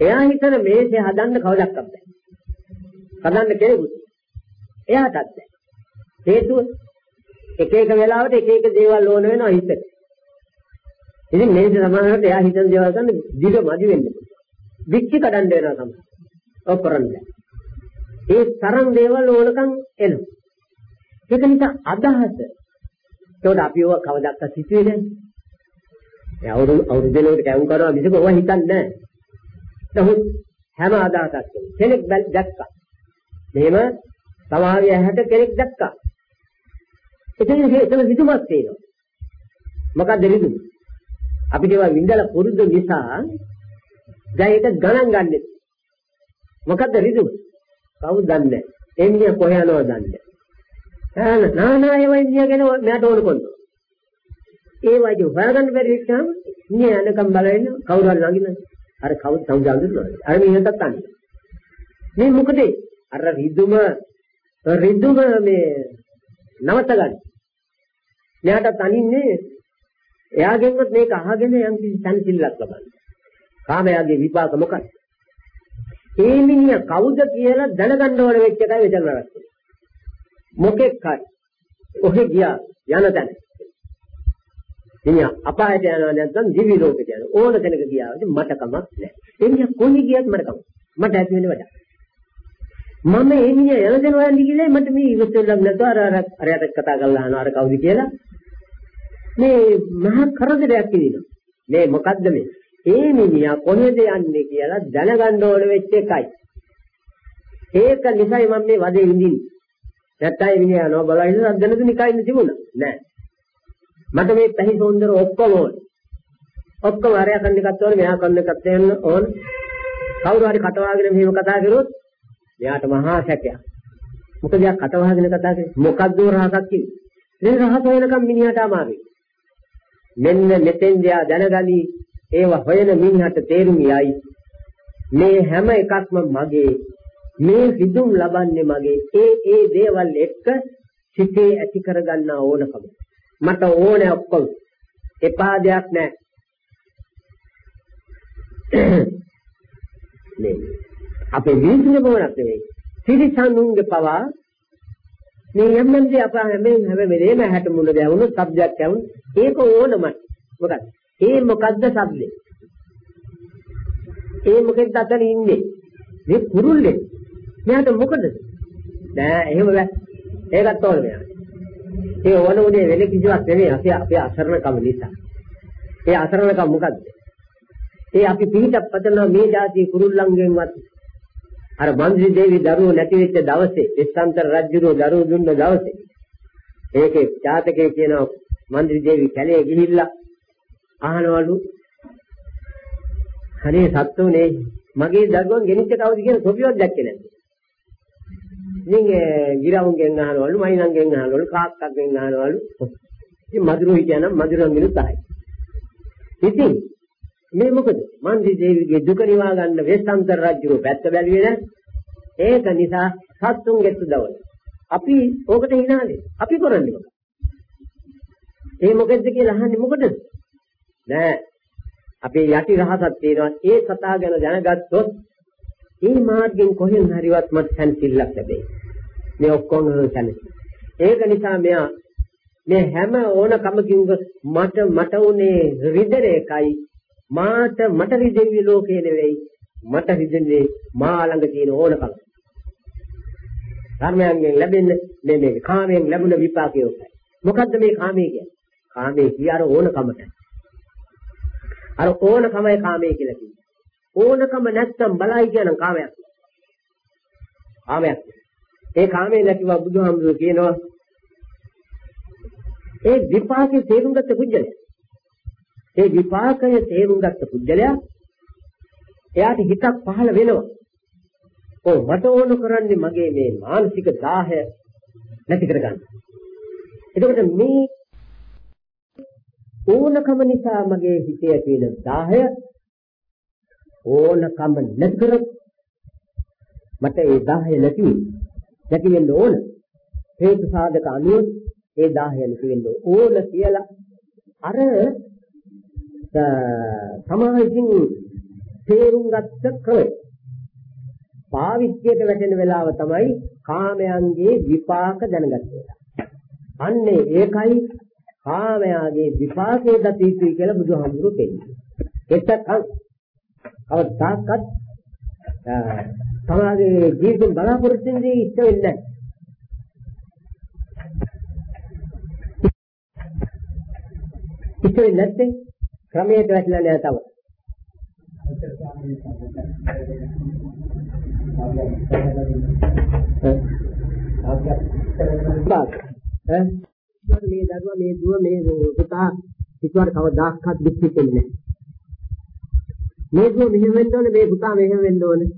එයා හිතන මේසේ හදන්න කවදාවත් බෑ. හදන්න කෙනෙකුට. එයාටත් බෑ. හේතුව එක එක වෙලාවට එක එක දේවල් ඕන වෙනවා හිතට. ඉතින් මේක සමානවට එයා හිතන දේවල් ගන්න දිග මදි වෙන්නේ. විච්චි කඩන්න වෙනවා තමයි. ඔක් කරන්නේ. ඒ තරම් දේවල් ඕනකම් එනවා. ඒක නිසා අදහස. ඒකට අපි ඔය කවදාවත් සිතුවේ නැහැ. ඒ අවුරුදු අවුරුදු දෙනකොට කැවුම් කරනවා මිසක ඔය හිතන්නේ නැහැ. නමුත් හැම අදහසක් කෙනෙක් දැක්කා. මෙහෙම සමාවිය ඇහැට කෙනෙක් දැක්කා. එතන එතන විදුමක් තියෙනවා. මොකක්ද විදුම? අපිට ඒවා විඳලා පුරුදු නිසා දැන් ඒක ගණන් ගන්නෙ. මොකද්ද රිදුම? කවුද දන්නේ? ඒ මිනිහා කොහේ යනවද දන්නේ. ඈ නා නා ඒ වගේ ගැන මට ඕන කොන්ද. ඒ වගේ හොයාගන්න බැරි එක්කම ඉන්නේ යනකම් බලන්න කවුරු හරි ළඟින් අර කවුද සමුදාන්නේ අර මිනිහටත් අන්නේ. මේ මොකද අර රිදුම රිදුම මේ නවත ගන්න. මෙයාට තනින්නේ එයාගෙන්වත් මේක අහගෙන යම් කිසි තනසිල්ලක් ලබන්න. කාමයාගේ විපාක මොකක්ද? ඒ මිනිහා කවුද කියලා දැනගන්න ඕන වෙච්ච එකයි මෙතන නරක. මොකෙක් හරි ඔහෙ ගියා යන තැන. මිනිහා අපායට යනවා නැත්නම් දිවි ලෝකෙට යනවා. ඕන තැනක ගියා මට කමක් නැහැ. ඒ මිනිහා කොහේ ගියත් මට කමක්. මට ඇති වෙන වැඩක්. මම ඒ මිනිහා යන තැන හොයන්න ගිහලා මට මේ ඉවසෙල්ලක් නැතුව අර අර අරයට කතා කරලා අහනවා අර කවුද කියලා. මේ මහා කරදරයක් තියෙනවා. මේ මොකද්ද මේ? ඒ මිනිහා කොහෙද යන්නේ කියලා දැනගන්න ඕන වෙච්ච එකයි. ඒක නිසයි මම මේ වදේ විඳින්නේ. නැත්තම් ඒ මිනිහා නෝ බලලා ඉන්න අද්දනද නිකයින් තිබුණා. නෑ. මට මේ පැහි සොන්දර ඔක්කොම ඕන. ඔක්කොම අරයා කන්න එකත් ඕන, මෙහා කන්න එකත් වෙන්න ඕන. කවුරු හරි කටවාගෙන මෙහෙම කතා කරොත් එයාට මහා සැකයක්. මොකද යා කටවාගෙන කතා කරේ මොකද්ද රහසක් කිව්වේ. මේ රහස වෙනකම් මිනිහට අමාරුයි. මෙන්න මෙතෙන්දී දැනගනි ඒව හොයන මිනිහට තේරුම් යයි මේ හැම එකක්ම මගේ මේ හිදුම් ලබන්නේ මගේ ඒ ඒ දේවල් එක්ක සිතේ ඇති කරගන්න ඕනකම මට ඕනේ ඔක්කොම එපා දෙයක් නැහැ මේ අපේ විශ්ුණ බවනක් නෙවෙයි තිරිසනුන්ගේ පවා මේ යම්මන්දී අප හැමෙන් හැම වෙලේම හැට මුණ දැවුණු සබ්ජෙක්ට් ඇවුන් ඒක ඕනමයි මොකද ඒ මොකද්ද සබ්දේ? ඒ මොකෙන්ද අතන ඉන්නේ? මේ කුරුල්ලේ. මෙයාට මොකද? නෑ එහෙම බෑ. ඒකත් ඕනේ මෙයා. ඒ ඕන උනේ වෙන කිසිවක් නෙමෙයි අපේ අපේ අසරණකම නිසා. ඒ අසරණකම මොකද්ද? ඒ අපි පිටක් පතන මේ જાති කුරුල්ලන්ගෙන්වත් අර මන්ත්‍රී දේවි දරුවෝ නැති වෙච්ච දවසේ විස්සන්තර රජුගේ දරුවෝ දුන්න දවසේ ඒකේ ජාතකයේ කියනවා මන්ත්‍රී දේවි කැලේ ගිහිල්ලා අහනවලු හරි සත්තුනේ මගේ දරුවන් ගෙනිච්ච කවුද කියන කොපියක් දැක්කේ නැද්ද? ඉතින් ගිරවුන්ගෙන් අහනවලු මයින්ගෙන් අහනවලු කාක්කගෙන් අහනවලු ඉතින් මధుරෝ කියනනම් මధుරන් මිනුත් ආයි. ඉතින් මේ මොකද? මන්දි දේවිගේ දුක නිවා ගන්න වේස්තන්තර රජු පැත්ත බැලුවේ නැහැ. ඒක නිසා සත්තුන් ගෙත්තු දවල්. අපි ඕකට hinaනේ. අපි කරන්නේ මොකද? ඒ මොකද්ද කියලා අහන්නේ මොකටද? නෑ. අපේ යටි රහසක් තියෙනවා. ඒ කතා ගැන දැනගත්තොත් මේ මාර්ගෙන් කොහෙන් හරිවත් මට සැනසෙල්ලක් ලැබෙයි. මේ ඔක්කොම සැනසෙල්ල. ඒක නිසා මෙයා මේ හැම ඕනකමකින් මට මට උනේ රිදෙන එකයි මාට මට රිදෙන්නේ ලෝකේ නෙවෙයි මට රිදෙන්නේ මා ළඟ තියෙන ඕනකම. ධර්මයෙන් ලැබෙන්නේ මේ මේ කාමයෙන් ලැබුණ විපාකය උසයි. මොකද්ද මේ කාමයේ කියන්නේ? කාමයේ කිය අර ඕනකමට. අර ඕනකමයි කාමයේ කියලා කියන්නේ. ඕනකම නැත්තම් බලයි කියන කාමයක්. කාමයක්. ඒ කාමයේ නැතිව බුදුහාමුදුරුවෝ කියනවා ඒ විපාකේ තේරුම් ගත්ත පුජ්‍යලයා. ඒ විපාකය තේරුම් ගත්ත පුජ්‍යලයා එයාට හිතක් පහළ වෙනවා. ඔව් මට ඕන කරන්නේ මගේ මේ මානසික දාහය නැති කරගන්න. එතකොට මේ ඕනකම නිසා මගේ හිතේ තියෙන 10 ඕනකම නැතරොත් මට ඒ 10 නැති නැති වෙන්න ඕන හේතු සාධක අනුව ඒ 10 නැති වෙන්න ඕන කියලා අර සමාජින් තේරුම් ගත්ත ක්‍රමය පාවිච්චියට වැටෙන වෙලාව තමයි කාමයන්ගේ විපාක දැනගත්තේ. අන්නේ ඒකයි කාමයාගේ විපාකයේ දත යුතුයි කියලා බුදුහාමුදුරුවෝ කියන්නේ. එතකන් කවදාකවත් තමාගේ ජීවිතේ බලාපොරොත්තු වෙන්නේ ඉෂ්ට වෙන්නේ නැහැ. ඉෂ්ට වෙන්නේ නැත්තේ ක්‍රමයට වැටලා නෑ තව. බාක් ඈ මේ දරුවා මේ දුව මේ පුතා පිටුවට කවදාකවත් දෙන්නේ නැහැ. නෑ මේ දුව මෙහෙම වෙන්න ඕනේ මේ පුතා මෙහෙම වෙන්න ඕනේ.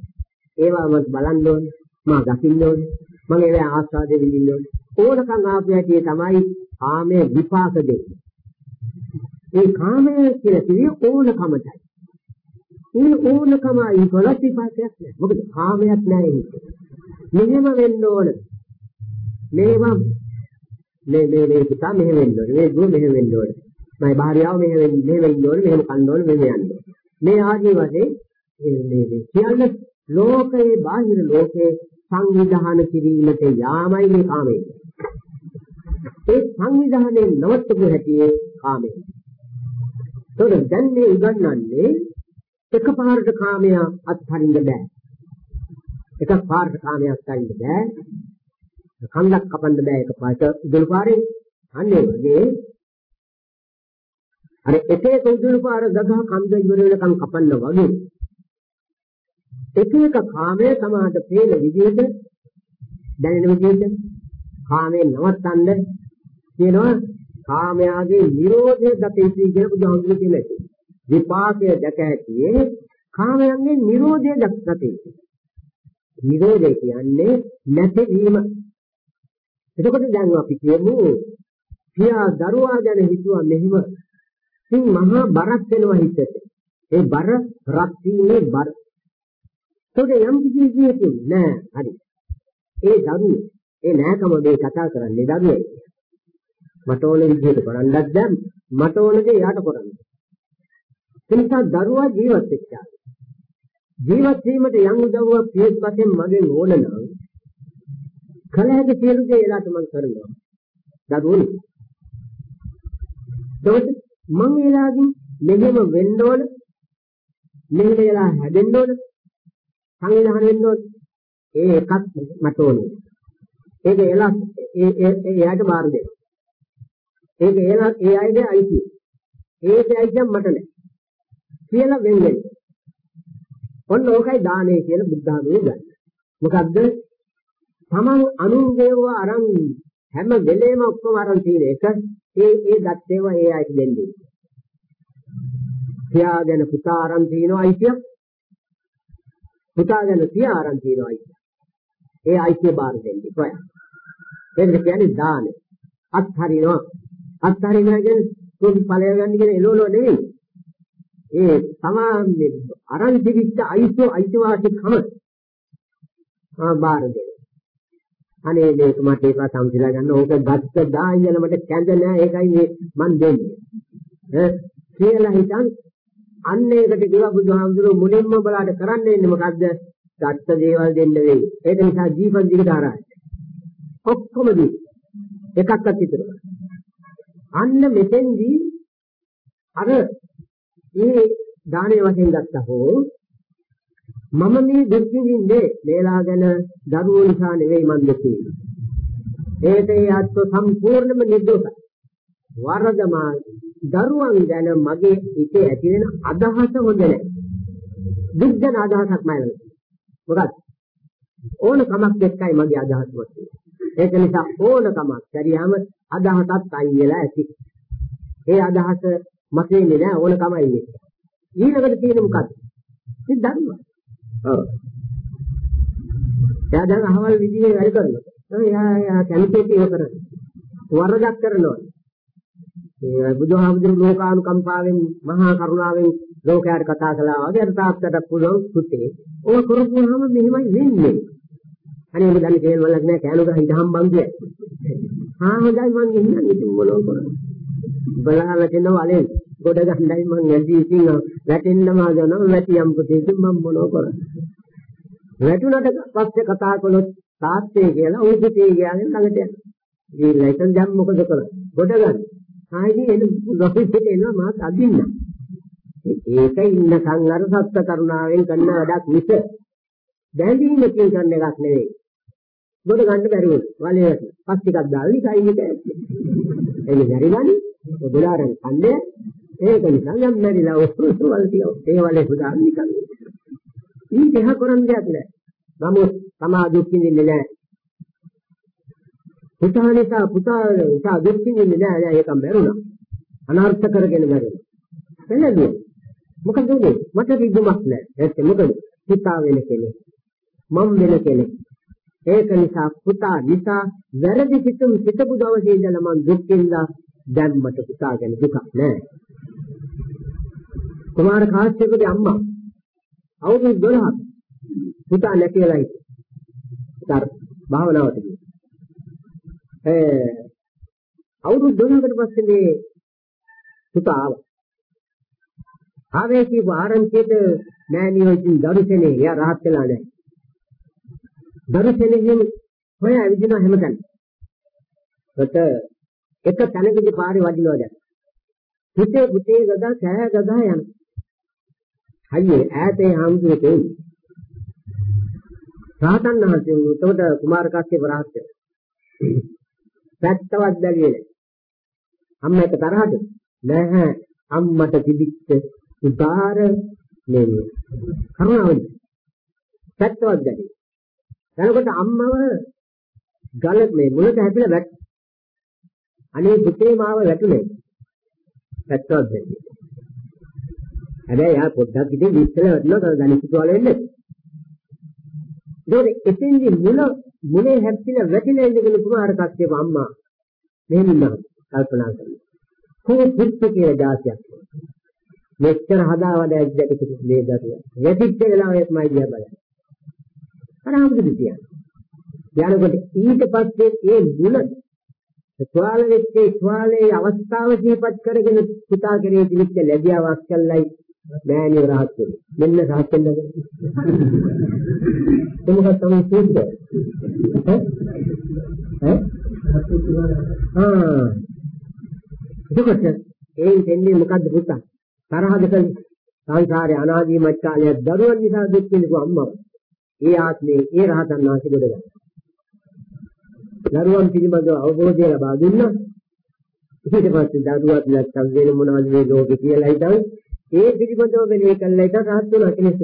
ඒවා මම බලන්න ඕනේ මම දකින්න ඕනේ මම ඒවා ආස්වාදෙ විඳින්න ඕනේ. ඕනකම් ආපු හැටි තමයි කාමයේ විපාක දෙන්නේ. ඒ කාමය කියලා කිව්වේ ඕනකමටයි. ඒ ඕනකමයි කොලස් විපාකයක් නෑ මොකද කාමයක් නෑ ඒක. මෙහෙම වෙන්න ඕනේ. මේවා මේ මේ මේ පුතා මෙහෙම වෙන්න ඕනේ. මේ දුව මෙහෙම වෙන්න ඕනේ. මගේ භාර්යාව මෙහෙම වෙන්න මෙහෙම වෙන්න ඕනේ. මෙහෙම කන්න ඕනේ. මෙහෙම යන්න මේ ආදී වශයෙන් මේ මේ කියන්නේ ලෝකයේ බාහිර ලෝකයේ සංවිධාන කිරීමට යාමයි මේ කාමය. ඒ සංවිධානයේ නවත්තපු හැටි කාමය. තොර දැන් මේ උගන්වන්නේ එකපාරට කාමය අත්හරින්න බෑ. එකපාරට කාමයක් අත්හරින්න බෑ. කන්දක් කපන්න බෑ එකපාරට. උදුළු පාරේ අන්නේ වගේ අර එක එක උදුළු පාර ගගහ කන්ද ඉවර වෙනකන් කපන්න වගේ. එක එක කාමයේ සමාත පේන විදිහට දැනෙන විදිහට කාමයේ නවත්තන්න කියනවා. කාමයාගේ නිරෝධය දතේසි කියන බුදුහාමුදුරුවෝ කියලා තියෙනවා විපාකය දැක ඇතියේ කාමයන්ගේ නිරෝධය දක්තේ නිරෝධය කියන්නේ නැතිවීම. එතකොට දැන් අපි කියමු පියා දරුවා ගැන හිතුවා මෙහෙම ඉතින් මහා බරක් වෙනවා හිතට. ඒ බර රත් වීමේ බර. ඒකට යම් කිසි විදියකින් නෑ හරි. ඒ දරුවෝ ඒ නෑකම මේ කතා කරන්නේ දරුවෝ. මට ඕන විදිහට කරන්නත් දැන් මට ඕන දේ යාට කරන්න. ඒ නිසා දරුවා ජීවත් වෙච්චා. ජීවත් වීමට යම් උදව්වක් පියත් වශයෙන් මගෙන් ඕන නම් කල හැකි සියලු දේ එලාට මම කරනවා. දරුවෝ. ඒකට මම එලාගෙන් මෙහෙම වෙන්න ඕන. මෙහෙම එලා හැදෙන්න ඕන. සංවිධානය වෙන්න ඕන. ඒ එකක් මට ඕනේ. ඒක එලා ඒ ඒ එයාට බාර දෙන්න. ඒක එලා ඒ අයගේ අයිතිය. ඒකේ අයිතිය මට නෑ. කියලා වෙන්නේ. ඔන්න ඕකයි දානේ කියලා බුද්ධ ආගමේ ගන්න. මොකද්ද? තමන් අනුන්ගේව අරන් හැම වෙලේම ඔක්කොම අරන් තියෙන එක ඒ ඒ දත් ඒවා ඒ අයට දෙන්නේ. පියාගෙන පුතා අරන් තියනවා අයිතිය. පුතාගෙන පියා අරන් තියනවා අයිතිය. ඒ අයිතිය බාර දෙන්නේ කොහේ? ඒක කියන්නේ දාන. අත්හරිනවා. අත්හරිනවා කියන්නේ කුම් ඵලය ගන්න කියන එළවලු නෙවෙයි. ඒ තමයි අරන් තිබිච්ච අයිතිය අයිතිවාසිකම ආ බාර දෙන්නේ. අනේ මේක මට ඒක සම්පූර්ණ ගන්න ඕක ගත්ත දායන මට කැඳ නෑ ඒකයි මේ මන් දෙන්නේ ඈ කියලා හිතන් අන්න ඒකට කිව්වා බුදුහාමුදුරුවෝ මුලින්ම බලාට කරන්න ඉන්නේ මොකද්ද? ගත්ත දේවල් දෙන්න වෙයි. ඒක නිසා ජීවන් දිගට ආරයි ඔක්කොම දී එකක්වත් විතර අන්න මෙතෙන්දී අර මේ දානේ වශයෙන් ගත්තා හෝ මම මේ දුක් විඳින්නේ මේලා ගැන දරුවෝ නිසා නෙවෙයි මන් දෙකේ. ඒකේ අත්ව සම්පූර්ණම නිදොසයි. වරදමා දරුවන් ගැන මගේ හිතේ ඇති වෙන අදහස හොඳ නැහැ. දුක් ගැන අදහසක් මයිල. මොකක්ද? ඕන කමක් එක්කයි මගේ අදහස් වත්තේ. ඒක නිසා ඕන කමක් පරියාම අදහසත් අයින් වෙලා ඇති. ඒ අදහස මතේ නෑ ඕන කමයි. ඊළඟට තියෙන මොකක්ද? ඒ ධර්ම. ඔව්. එයා දැන් අහවල් විදිහේ වැඩ කරනවා. එයා එයා ඒක කරන්නේ. වරදක් කරනවා. ඒ බුදුහාමුදුරු ලෝකානුකම්පාවෙන් මහා කරුණාවෙන් ලෝකයට කතා කළා වගේ අර තාත්තට පුළුවන් පුතේ. ඕක කරපුවාම මෙහෙමයි වෙන්නේ. අනේ මම දන්නේ කේල් වලක් නෑ කෑලු ගහ ඉදහම් බං කිය. හා හොඳයි මං ඉන්නේ ඉතින් මොනව කරන්නේ. බලහා වැටෙනවා අලෙන්. ගොඩ ගන්නයි මං ඇදී ඉතින් වැටෙන්නම හදනවා වැටියම් පුතේ ඉතින් මම මොනව කරන්නේ. වැටුණට පස්සේ කතා කළොත් තාත්තේ කියලා උන් පුතේ කියන්නේ ළඟට යනවා. ගිහිල්ලා ඉතින් දැන් මොකද කරන්නේ? ගොඩ ගන්න. ආයේ එන ලොකුට එනවා මාත් අදින්න. ඒක ඉන්නකන් අර සත්‍ය කරුණාවෙන් කරන වැඩක් මිස බැඳීමකින් කරන එකක් නෙවෙයි. ගොඩ ගන්න බැරි වුණා. වලේ පස් ටිකක් දාලා ඉතින් ඒක ඇත්තේ. එන්නේ හරි ගන්නේ. බුලාරන් කන්නේ ඒක නිසා යම් මැරිලා ඔස්සල් ටික ඒ වලේ පුදා නිකන් ඊ දෙහ කරන් දෙයක් නෑ නමුත් තමා දුක් විඳින්නේ නෑ පුතා නිසා පුතා නිසා දුක් විඳින්නේ නෑ ඒක මැරුණා අනර්ථ කරගෙන මැරුණා එළදුවා මොකද උනේ මට කිදුමක් නෑ. ඒත් මොකද? පිතා වෙන කෙනෙක්. මම වෙන කෙනෙක්. ඒක නිසා පුතා නිසා වැරදි සිතුම් සිතපු දවසේ ඉඳලා මම දුක් විඳලා දැන් මට පුතා ගැන දුකක් නෑ. කුමාර කාශ්‍යපගේ අම්මා අවුරුදු 12ක් පුතා නැතිලයි තර භාවනාවට ගියේ. ඒ අවුරුදු 12කට පස්සේ මේ පුතා ආවා. ආවේ කීප ආරංචියට මෑණියෝ ඉතින් දරුසෙනේ එයා rahat වෙලා නැහැ දරුසෙනෙහිම හොය ඇවිදින හැමතැන කොට එක තැනකදී පාරේ වදිනවා දැන්. පුතේ පුතේ ගගා කෑ ගගා යන. අයියේ ඈතේ හම්දුවේ තේන්නේ රාතන් වහන්සේ උතමද කුමාර කස්සප රහත්ය පැත්තවත් බැලියේ නැහැ අම්මා එක තරහද? නැහැ. අම්මට තිබිච්ච උදාර නෙමෙයි කරුණාවයි පැත්තවත් බැලියේ යනකොට අම්මව ගල මේ මුලට හැපිලා වැට අනේ පුතේ මාව වැටුනේ. පැත්තවත් බැලියේ හැබැයි යා පොඩ්ඩක් ඉතින් විශ්ල වැටුණා දැනිස්සු වල එන්නේ. ඒකෝට එතෙන්දි මුල මුලේ හැප්පිලා වැටිලා ඉඳගෙන කුමාර කස්සප අම්මා මෙහෙම ඉන්නවා කල්පනා කරනවා. කෝ පුත්තු කියලා જાතියක්. මෙච්චර හදාවඩ ඇද්දට කිසි මේ දරුවා. වැටිච්ච වෙලාවෙත්මයි දිහා බලන්නේ. අර ආමුදුදු කියන්නේ. යනකොට ඊට පස්සේ ඒ මුල ස්වාල වෙච්චේ ස්වාලේ අවස්ථාව සිහිපත් කරගෙන පුතා කරේ තිබිච්ච ලැබියාවක් කළයි මෑණියෝ රහත් වෙන්නේ. මෙන්න රහත් වෙන්නද? කොහොමද තමයි සූත්‍රය? ඈ? ඈ? ආ. එතකොට ඒ දෙන්නේ මොකද්ද පුතා? තරහද කලේ සංසාරේ අනාදී මච්චාලය දරුවන් නිසා දුක් විඳපු අම්මව. ඒ ආත්මේ ඒ රහතන් වහන්සේ ගොඩ ගන්න. දරුවන් පිළිබඳව අවබෝධය ලබා දුන්නා. ඊට පස්සේ දරුවත් නැත්තම් වෙන මොනවද මේ ලෝකේ කියලා හිතන් ඒ පිළිබඳව මෙලේ කළා එක රහත් වෙනවා කෙනෙක්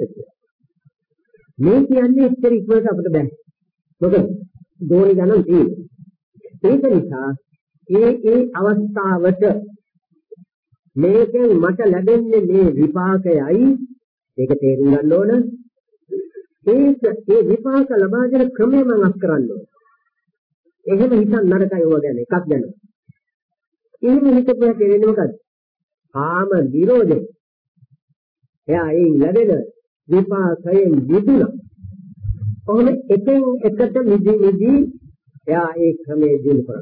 මේ කියන්නේ එච්චර ඉක්මනට අපිට බෑ. මොකද දෝරි ගණන් තියෙනවා. ඒක නිසා ඒ ඒ අවස්ථාවට මේකෙන් මට ලැබෙන්නේ මේ විපාකයයි ඒක තේරුම් ගන්න ඕන. ඒක ඒ විපාක ලබා දෙන ක්‍රමය මම අත් කරන්න ඕන. එහෙම හිතන්න නරකයි ඕවා ගැන එකක් ගැන. එහෙම හිතපුවා කියන්නේ මොකද්ද? ආම විරෝධය. එයා ඒ ලැබෙන විපාකයෙන් මිදුණා. කොහොම එකෙන් එකට මිදි මිදි එයා ඒ ක්‍රමයේ දිනු කරනවා.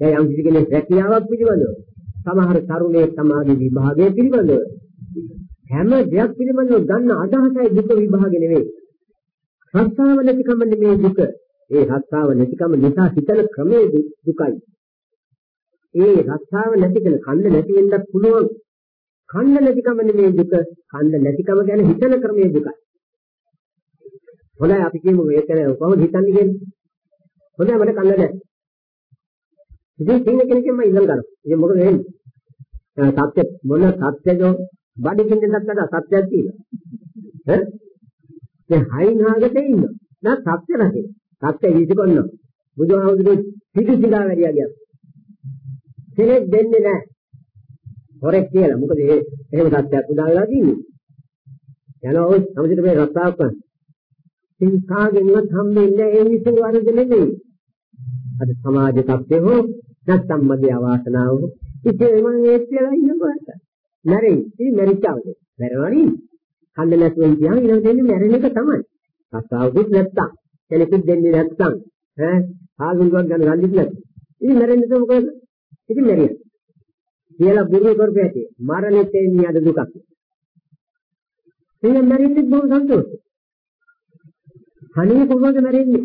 එයා යම් කිසි කෙනෙක් රැකියාවක් පිළිබඳව සමහර තරුණයෙක් සමාධි විභාගයේ පිළිබඳව හැම දෙයක් පිළිබඳව ගන්න අදහසයි දුක විභාග නෙවෙයි. රස්සාව නැතිකම නෙමේ දුක. ඒ රස්සාව නැතිකම නිසා හිතන ක්‍රමයේ දුකයි. ඒ රස්සාව නැතිකල කන්න නැති වෙන්නත් පුළුවන් කන්න නැතිකම නෙමේ දුක කන්න නැතිකම ගැන හිතන ක්‍රමයේ දුකයි. හොඳයි අපි කියමු මේකන කොහොමද හිතන්නේ කියන්නේ හොඳයි මට කන්න නැහැ ඉතින් සිංහ කෙනෙක්ම ඉල්ලම් කරනවා ඉතින් මොකද වෙන්නේ? සත්‍ය මොන සත්‍යද? බඩගින්න දැක්කද සත්‍යයක් තියෙනවා ඈ? දැන් හයින් හාගතේ ඉන්න. නෑ සත්‍ය නැහැ සත්‍ය විසිකොන්න බුදුහාමුදුරුවෝ පිටිසිලා වැඩියා ගියා කෙනෙක් දෙන්නේ නැහැ. හොරෙක් කියලා. මොකද ඒ එහෙම සත්‍යයක් උදාලා තියෙන්නේ. යනවා ඔය සමජිත මේ රස්සාවක් කරන. ඉතින් කාගෙන්වත් හම්බෙන්නේ ඒ විශ්ව වර්ග නෙමෙයි. අද සමාජ තත්ත්වය හෝ නැත්නම් මගේ අවාසනාව හෝ ඉතින් මම ඒ කියලා ඉන්නකොට නැරෙයි. ඉතින් මැරිච්චවද? මැරෙනවනේ. කන්න නැතුව කියන ඊළඟ දෙන්නේ මැරෙන එක තමයි. රස්සාවකුත් නැත්තම් කෙනෙකුත් දෙන්නේ නැත්තම් ඈ ආගුණුවක් ගන්න ගන්නෙත් නැත්නම් ඉතින් මැරෙන්නේ මොකද? ඉතින් මැරියා. කියලා බුරුව කරපු ඇති. මරණෙත් එන්නේ අද දුකක්. එහෙනම් මැරෙන්නේ බොහොම සන්තෝෂයි. අනේ කොහොමද මැරෙන්නේ?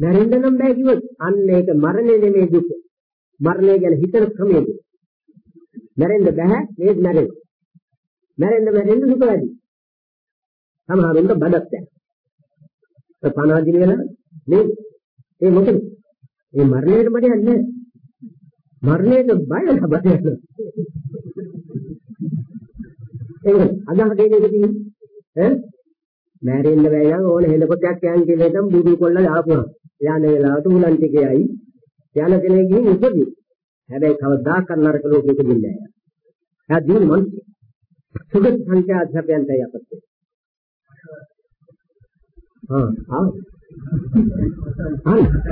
මැරෙන්න නම් බෑ කිව්වොත් අන්න ඒක මරණය නෙමෙයි දුක. මරණය ගැන හිතන ක්‍රමයද. මැරෙන්න බෑ මේක මැරෙන්න. මැරෙන්න මැරෙන්න දුක වැඩි. සමහරුන්ට බඩක් දැන්. ඒ පනාදින වෙලා නේ ඒ මොකද? ඒ මරණයට මඩ යන්නේ මරණයට බය ලබන්නේ. ඒක අදහස් දෙන්නේ ඉතින් ඈ මෑරෙන්න බැයි නම් ඕන හෙළ පොතක් යන් කියලා හිටම් බුදු කොල්ල දාපුවා. යන වෙලාවට උලන් ටිකේයි යන කෙනෙක් ගිහින් උපදී. හැබැයි කවදාක නරක ලෝකෙක දෙන්නේ නැහැ. එයා දින මොන්ති. සුගත සංඛ්‍යාධ්‍යාපයන්ටයි අපත්. ආ ආ ඈ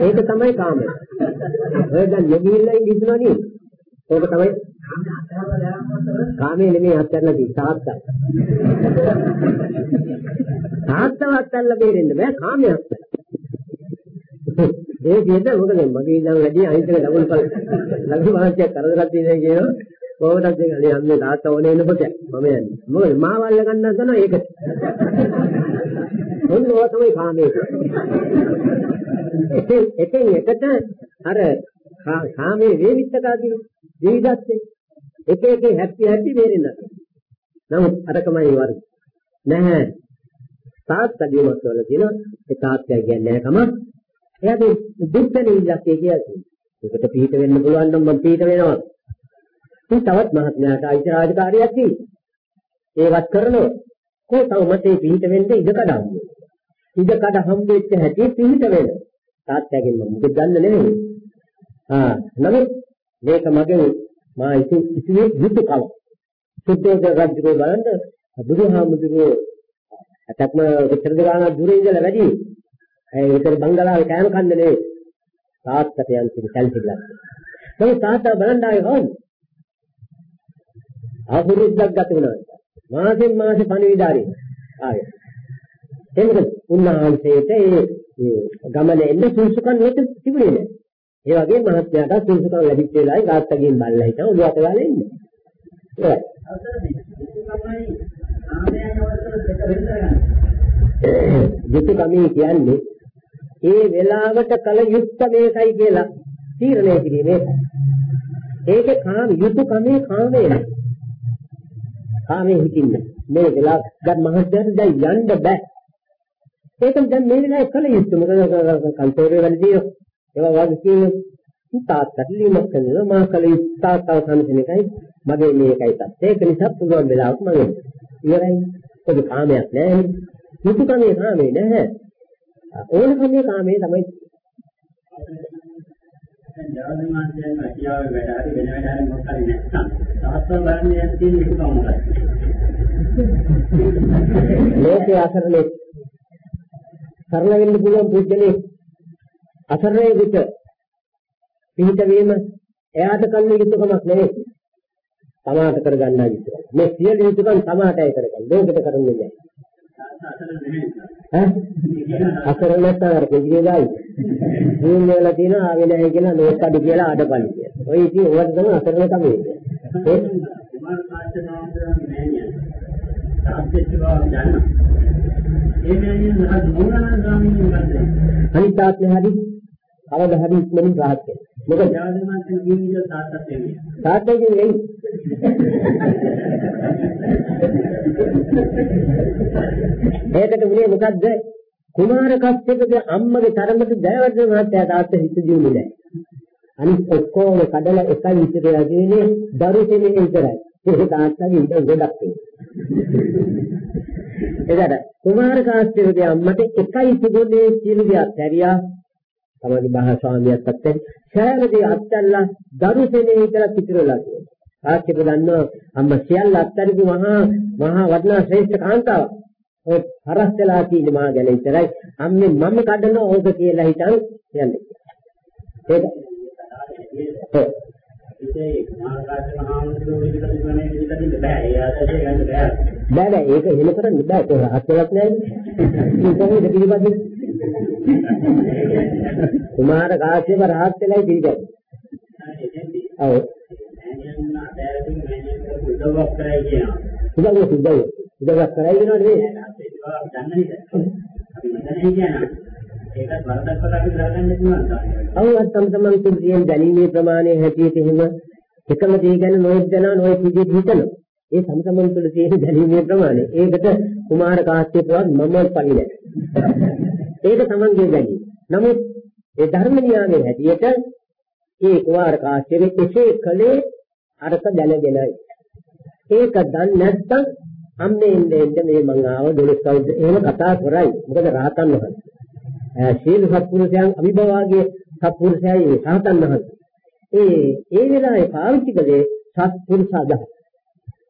ඒක තමයි කාමය. ඔය දැන් නෙගිහිල්ලා ඉඳිනවා නේද? ඕක තමයි කාමයේ නෙමෙයි අත්හැරලා තියෙන්නේ තාත්තා. තාත්තව අත්හැරලා බේරෙන්න බෑ කාමයේ අත්හැරලා. ඒ කියන්නේ මොකද මගේ ඉඳන් වැඩි අහිංසක ලබුල් පල් ලබු වාසියක් කරදරක් තියෙනවා කියනවා. කොහොමද කියන්නේ අම්මේ තාත්තා ඕනේ එනකොට මම යන්නේ. මොකද මාවල්ල ගන්න හදනවා ඒකට. ඔන්න ඔය තමයි කාමයේ. එකෙන් එකට අර කාමයේ වේවිත්තකාදී විවිධත්වයේ එක එක හැපි හැපි වෙරෙන්න. නමුත් අරකමයි වර්ග. නැහැ. තාත්තගේ මතවල තියෙන ඒ තාත්තයා කියන්නේ නැහැ කම. එයාගේ දුක්ඛනේ ඉලක්කය කියන්නේ. ඒකට පිට වෙන්න පුළුවන් නම් මම පිට වෙනවා. ඉතින් තවත් මහත්මයාට අයිති රාජකාරියක් තියෙනවා. ඒවත් කරනවා. කොහොම තව මතේ පිට වෙන්න ඉඩ කඩන්නේ. ඉඩ කඩ හම්බෙච්ච හැටි පිට වෙන. තාත්තයාගෙන් මම මොකද දන්නේ නෙමෙයි. ආ නමුත් මේක මගේ මා ඉතිවිය යුතුයකම. සුද්ධෝදන රජුගේ බලන්න බුදුහාමුදුරුවෝ අතක්ම විතර ගාන දුර ඉඳලා වැඩි. ඒ විතර බංගලාවේ කෑම කන්නේ නෙවෙයි. තාත්තට යන් කිසි කල්පිලා. නමුත් තාත්තා බලන්න ආවේ කවුද? අවුරුද්දක් ගත වෙනවා. මාසෙන් මාසෙ පණිවිඩාරි ආයේ. එතකොට උන්වහන්සේට ඒ ගමන එන්න සුසුකම් නැති තිබුණේ නැහැ. ඒ වගේ මහත්යාට සුසුකම් ලැබිච්ච වෙලාවේ ගාත්තගෙන් බල්ලා හිටව ඔළුව අතගාලා ඉන්නේ. යුතුයකමේ කියන්නේ ඒ වෙලාවට කල යුක්ත මේකයි කියලා තීරණය කිරීමේ ඒකේ කාම යුතුයකමේ කාමේ නෑ. කාමේ හිතින්න මේ වෙලාව දැන් මහත්යාට දැන් යන්න බෑ. ඒකෙන් දැන් මේ වෙලාවේ කල යුතුය මොකද කන්තෝරේ වැඩි ඒවා වගේ කියන තාත්තට ලියමක් කරනවා මා කල තාත්තාව සම්පූර්ණ එකයි මගේ මේකයි තත් ඒක නිසා පුළුවන් වෙලාවක මම ඉවරයි. පොඩි කාමයක් නැහැ යුතුයකමේ කාමේ නැහැ. ඕනකමේ කාමේ තමයි. දැන් ජාතක මාත්‍යයන් අකියාව වැඩ හරි වෙන වැඩ හරි මොකක් හරි නැත්නම් තාත්තා බලන්නේ තියෙන යුතුයකම මොකක්ද ලෝකයේ අසරණේ. සරල වෙන්න පුළුවන් පුද්ගලෙක් අසරණයෙකුට පිහිට වීම එයාට කන්න යුතුකමක් නෙවෙයි. තමාට කරගන්න යුතුකම. මේ සියලු යුතුකම් තමාටයි කරගන්න. ලෝකෙට කරන්නේ නැහැ. ඈ අසරණ නැත්නම් අර දෙවියෝ ගායි. ජීන් වල තියෙන ආවේ නැහැ කියලා ලෝක අඩු කියලා අඩපලි කියලා. ඔය ඉතින් ඔයාලට තමයි අසරණ තමයි. ඒ කුමාර පාච්චනාන්දරන් නෑනිය. තාක්ෂික බව ගන්න. ඒ නෑනිය නහත් මූලනා ගාමිනී වන්දේ. අනිත් ආත්මය හරි කවදා හරි ඉක්මනින් rahat වෙනවා. මොකද ජාතක මාත්‍යන් කියන්නේ තාත්තත් එන්නේ. තාත්තගෙන් එයි. ඒකට උනේ මොකද්ද? කුමාර කස්සපගේ අම්මගේ තරමට දයවර්ධන මහත්තයා තාත්ත හිත දියුනේ නැහැ. අනිත් ඔක්කොම කඩලා එකයි විතරලා කියන්නේ දරුසෙනේ විතරයි. ඒක තාත්තගේ ඉඳ ගොඩක් තියෙනවා. එදාට කුමාර කාශ්‍යපගේ අම්මට එකයි තිබුණේ සියලු දේ අත්හැරියා තමයි මහා ස්වාමියාත් අත්තේ සෑමදී අත්තල්ලා දරුසෙනේ ඉඳලා පිටරලා කියනවා. ආච්චිට දන්නවා අම්මා සියල්ල අත්තරිපු මහා මහා වටිනා ශ්‍රේෂ්ඨ කාන්තාවක්. ඔය හරස් වෙලා තියෙන මහා ගැන විතරයි අම්මේ මම කඩන ඕක කියලා හිතන් කියන්නේ. ඒක ඉතින් මාර්ගාචර මහාමුදුරුවෝ විදිහට ඉන්නේ විදිහට බෑ. ඒ ආකාරයෙන් ගන්න බෑ. බෑ බෑ ඒක එහෙම කරන්න බෑ. ඒක රහත් වෙලක් නෑ. මේ කොහොමද පිළිපදින්නේ? කුමාර කාශ්‍යප රහත් වෙලයි පිළිගන්නේ. ඔව්. උදව්වක් කරයි කියනවා. උදව්ව උදව්ව. උදව්වක් කරයි කියනවා දන්නේ පුළුවන්. අවුවත් තම තමන් තුළින් දැනීමේ ප්‍රමාණය හැටියට එහෙම එකම දේ ගැන නොයෙක් දෙනා නොයෙක් විදිහට හිතනවා. ඒ තම තමන් තුළ තියෙන දැනීමේ ප්‍රමාණය. ඒකට කුමාර කාශ්‍යපවත් මම පරිණය. ඒක තමන්ගේ දැනීම. නමුත් ඒ ධර්ම නියාමයේ හැටියට ඒ කුමාර කාශ්‍යප එසේ කලේ අරක දැනගෙනයි. ඒක දන්නේ නැත්නම් අම්මේ ඉන්නේ මේ මං ආව දොළොස් කවුද එහෙම කතා කරයි. මොකද රහතන් වහන්සේ. ශීල සත්පුරුෂයන් අභිභවාගේ සත්පුරුෂයයි රහතන් වහන්සේ. ඒ ඒ වෙලාවේ පාවිච්චි කළේ සත්පුරුෂ අදහස්.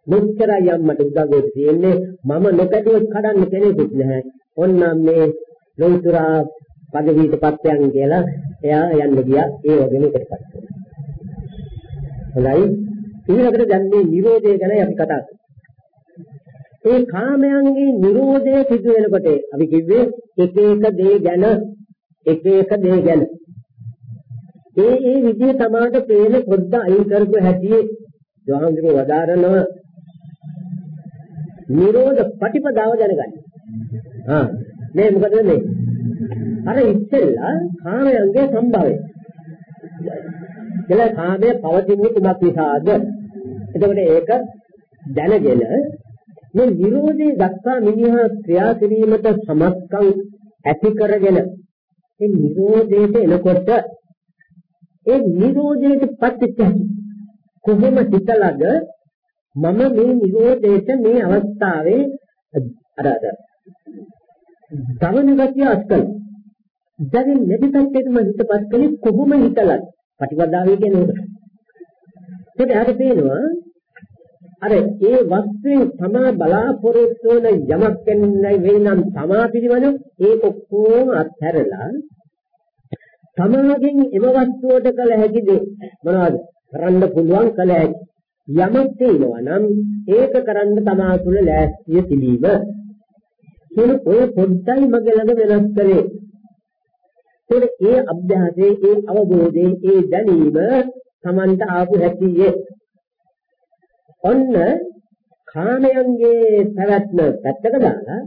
මෙච්චරයි යම්මට උදව්වෙ තියෙන්නේ මම නොකඩියක් කඩන්න කෙනෙකුත් නැහැ. ඔන්නම් මේ ලෞතුරා පදවියටපත් යන් කියලා එයා යන්න ගියා ඒ වගේම එකටපත්. හොඳයි. ඊළඟට දැන් මේ Nirodhe ගැන අපි කතා කරමු. ඒ කාමයන්ගේ Nirodhe සිදු වෙනකොට අපි කිව්වේ එක එක දේ ගැන එක එක දේ ගැන ඒ ඒ විදිහ තමාට පේන පොද්ද අයින් කරපු හැටි ස්වාමීන් වදාරනවා නිරෝධ ප්‍රතිපදාව දැනගන්න. ආ මේ මොකද මේ? අර ඉස්සෙල්ලා කාමයන්ගේ සම්භවය. එල කාමයේ පවතින්නේ කුමක් නිසාද? එතකොට ඒක දැනගෙන මේ නිරෝධේ දක්වා මිනිහා ක්‍රියා කිරීමට සමත්කම් ඇති කරගෙන මේ නිරෝධයට එනකොට ඒ නිරෝධයට පත්‍ච්ච කොහොම හිතලාද මම මේ නිරෝධයට මේ අවස්ථාවේ අර අර දවන ගතිය අත්කල. දැන් මෙදිතත්වයට මම හිතපත් කළේ කොහොම හිතලද ප්‍රතිපදාවේ කියන්නේ ඒක ඒක පේනවා. අර ඒ වස්තුවේ තමා බලාපොරොත්තු වන යමක් වෙන්නයි වෙනම් තමා පිළිවෙල ඒක කොහොම අත්හැරලා තමාගෙන් එම වස්තුවට කළ හැකි දේ මොනවද? කරන්න පුළුවන් කළ හැකි. යමක් තියෙනවා නම් ඒක කරන්න තමා තුළ ලෑස්තිය තිබීම. කියන ඔය පොඩ්ඩයි මගේ ළඟ වෙනස් කරේ ඒත් ඒ අභ්‍යාසයේ ඒ අවබෝධයේ ඒ දැනීම Tamanta ආපු හැටියේ ඔන්න කාමයන්ගේ පැවැත්ම පැත්තක දාලා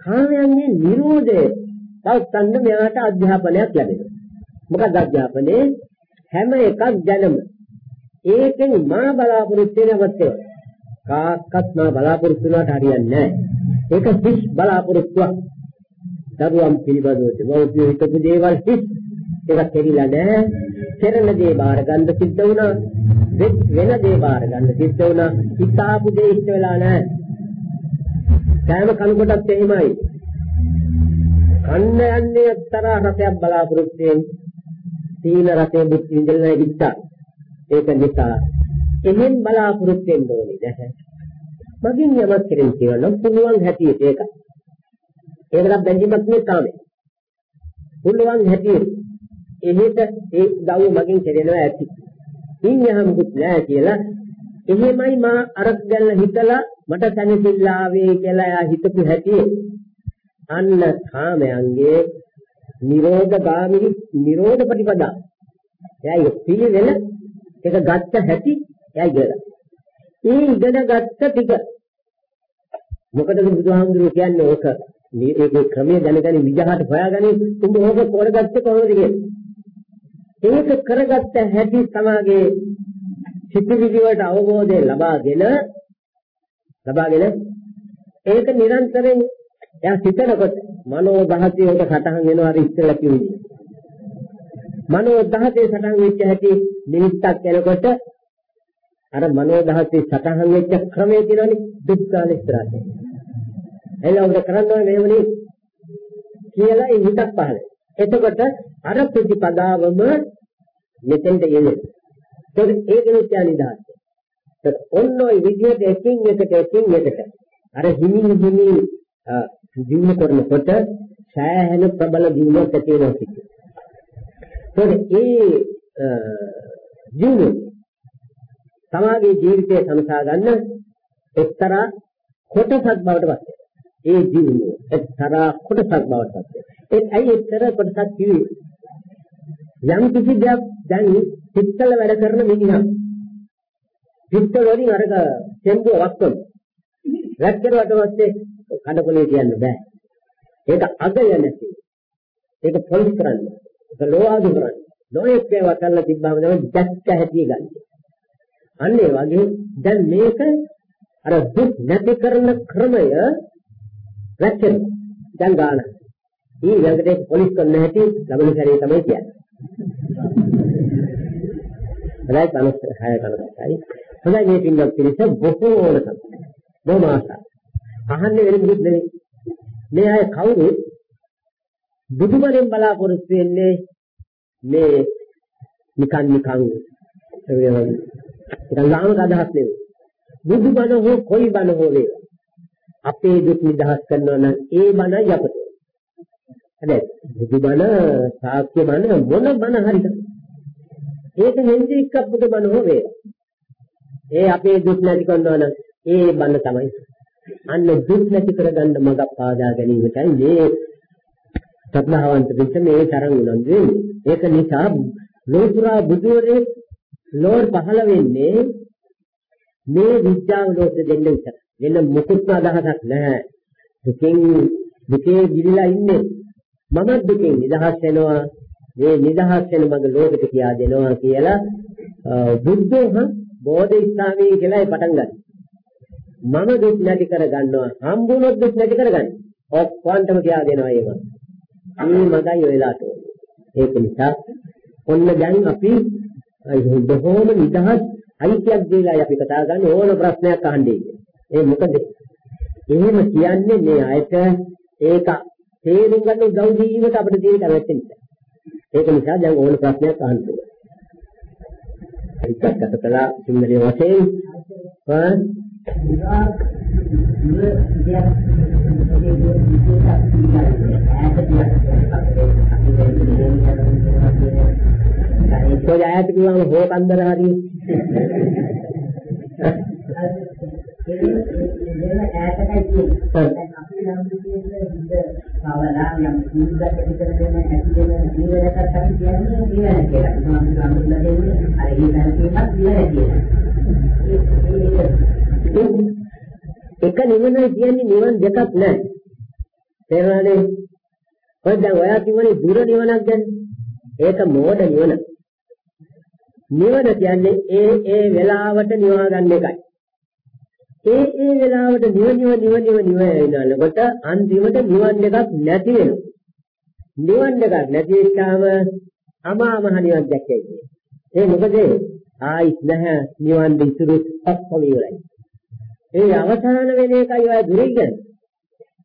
කාමයන්ගේ නිරෝධය පවත්න්න මෙයාට අධ්‍යාපනයක් ලැබෙනවා. මොකක්ද අධ්‍යාපනයේ හැම එකක් ගැනම ඒකෙන් මා බලාපොරොත්තු වෙන අවස්ථාව. කාක්කත් මා බලාපොරොත්තු වුණාට හරියන්නේ නැහැ. ඒක විශ් බලාපොරොත්තුවක්. දරුවන් පිළිබඳව දෙමව්පියෝ හිතපු දේවල් හිස් ඒක කෙරිලා නැහැ. කෙරෙන දේ බාර ගන්න සිද්ධ වුණා. වෙන දේ බාර ගන්න සිද්ධ වුණා. හිතාපු දේ ඉෂ්ට වෙලා නැහැ. සෑම කනුකොටත් එහෙමයි. කන්න යන්නේ එක්තරා රසයක් බලාපොරොත්තු වෙන සීල රසයේ බුද්ධ විඳලා ඉච්ඡා. ඒක නිසා එහෙන් බලාපොරොත්තු වෙන්න ඕනේ නැහැ. මගින් යමක් කෙරෙන්න කියනවා පුළුවන් හැටියට ඒකයි. ඒකට බැඳීමක් නෙවෙයි තාමේ. පුළුවන් හැටියට එහෙට ඒ දව මගෙන් කෙරෙනවා ඇති. ඉන්නහමුත් නෑ කියලා එහෙමයි මා අරක් ගැන හිතලා මට තනසිල්ල ආවේ කියලා එයා හිතපු හැටි අන්න කාමයන්ගේ නිරෝධ ගාමිනි නිරෝධ ප්‍රතිපදා. එයා පිළිවෙල ඒක ගත්ත හැටි එයා ඉගෙන. ඒ ඉගෙන ගත්ත ටික. මොකද බුදුහාමුදුරුවෝ කියන්නේ ඕක? මේකේ ක්‍රමය දැනගනි විජහට හොයාගනි උඹ ඕක කරගත්තේ කොහොමද ඒක කරගත්ත හැටි සමාගේ චිත්තවිදි වලට අවබෝධය ලබාගෙන ලබාගෙන ඒක නිරන්තරයෙන් එයා සිතනකොට මනෝ දහතියට සටහන් වෙනවා අර ඉස්සෙල්ලා කිව්වේ. මනෝ දහතේ සටහන් වෙච්ච හැටි නිමිත්තක් එනකොට අර මනෝ දහතේ සටහන් වෙච්ච ක්‍රමය කියනවනේ දුක්ඛාල ඉස්තරාට. එලා උඩ කරන්න ඕනේ මෙහෙමනේ කියලා ඒ හිතක් පහළ. එතකොට අර ප්‍රතිපදාවම මෙතෙන්ට එන්නේ. ඒක ඒකනේ කියන්නේ දාන්න. ඒක ඔන්න ඔය විදිහට එකින් එකට එකින් එකට අර හිමින් හිමින් ජීවන කරනකොට සෑහෙන ප්‍රබල ජීවනයක් ඇති වෙනවා කියන්නේ. ඒත් ඒ ජීවන සමාගයේ ජීවිතය සමසා ගන්න එක්තරා කොටසක් බවට පත් වෙනවා. ඒ ජීවනය එක්තරා කොටසක් බවට පත් වෙනවා. ඒ ඇයි එක්තරා කොටසක් කිව්වේ? යම් කිසි දෙයක් දැන් පිටතල වැඩ කරන මිනිහා පිටතල වලින් අරක සෙන්දුව වක්කන. වැක්කරුවට පස්සේ කඩකොලේ කියන්න බෑ. ඒක අගය නැති. ඒක පොලිස් කරන්න. ඒක ලෝවාදු කරන්න. නොයෙක් ඒවා කරලා තිබ්බම තමයි දැක්ක හැටි ගන්න. අන්න ඒ වගේ දැන් මේක අර දුක් නැති කරන ක්‍රමය රැකෙන දැන් ගන්න. ඊ ළඟට පොලිස් කරන්න හැටි ලබන සැරේ තමයි කියන්නේ. හොඳයි කනස් හය කනස්යි. හොඳයි මේ පින්වත් පිළිස බොහෝ ඕනකම්. බොහොම ආසයි. අහන්නේ වෙන දුක් නෙවෙයි. මේ අය කවුරු බුදුමලෙන් බලාපොරොත්තු වෙන්නේ මේ නිකන් නිකන් නිකන් ලාමක අදහස් නෙවෙයි. බුදුබණ හෝ කොයි බණ හෝ වේ. අපේ දුක් නිදහස් කරනවා නම් ඒ බණ යපත. හරි. බුදුබණ සාක්‍ය බණ මොන බණ හරිද? ඒක හෙන්දි එක්ක බුදුබණ හෝ වේ. ඒ අපේ දුක් නැති කරනවා නම් ඒ බණ තමයි. අන්න දුක් නැති කරගන්න මඟ පාදා ගැනීමටයි මේ සත්‍යවන්ත පිට මේ තරම් උනන්දු වෙන්නේ. ඒක නිසා ලෝතුරා බුදුරේ ලෝර් පහළ වෙන්නේ මේ විද්‍යාව ලෝක දෙන්න විතර. වෙන මොකුත්ම අදහසක් නැහැ. දුකෙන් දුකේ ගිලිලා ඉන්නේ. මම දුකෙන් නිදහස් වෙනවා. මේ නිදහස් වෙන මඟ ලෝකෙට කියා දෙනවා කියලා බුද්ධෝහ බෝධි ස්ථානයේ කියලා පටන් ගත්තා. මම දුක් නැති කර ගන්නවා. හම්බුනොත් දුක් නැති කරගන්න. ඔක්කොන්ටම කියා දෙනවා ඒක. මේ මගයි වෙලාට. ඒක නිසා ඔන්න දැන් අපි බොහෝම නිදහස් අයිතියක් දීලා අපි කතා ගන්න ඕන ප්‍රශ්නයක් අහන්නේ. ඒ මොකද? එහෙම කියන්නේ මේ අයට ඒක තේරුම් ගන්න උදව් දීමට අපිට දෙයක් නැති නිසා. ඒක නිසා දැන් ඕන ප්‍රශ්නයක් අහන්න පුළුවන්. ඒකත් කතා සිංහලයේ වශයෙන් ආ කොයි ආයත කිව්වම හොකන්දර හරි ඈතකයි කියන්නේ අපි නම් කියන්නේ කවදා යම් කුඩක් පිටර දෙන ඇති දෙන ජීවනකට අපි කියන්නේ ජීවන කියලා. මොනවද සම්බන්ධ දෙන්නේ? අර ඒ දැනීමක් ජීවන කියලා. එක නිවන කියන්නේ නිවන් දෙකක් නෑ. තේරුණානේ? ඔය දැන් ඔයා කිව්වනේ දුර නිවනක් ගැන. ඒක මෝඩ නිවන. නිවන කියන්නේ ඒ ඒ වෙලාවට නිවා ගන්න එකයි. ඒ ඒ වෙලාවට නිව නිව නිව නිව නිව යනකොට අන්තිමට නිවන් දෙකක් නැති වෙනවා. නිවන් දෙකක් නැති වෙච්චාම අමා මහ නිවන් දැක්කේ. ඒ මොකද ආයිත් නැහැ නිවන් දිසුරු ඔක්කොම ඉවරයි. ඒ අවසාන වෙන එකයි ඔය දුරින්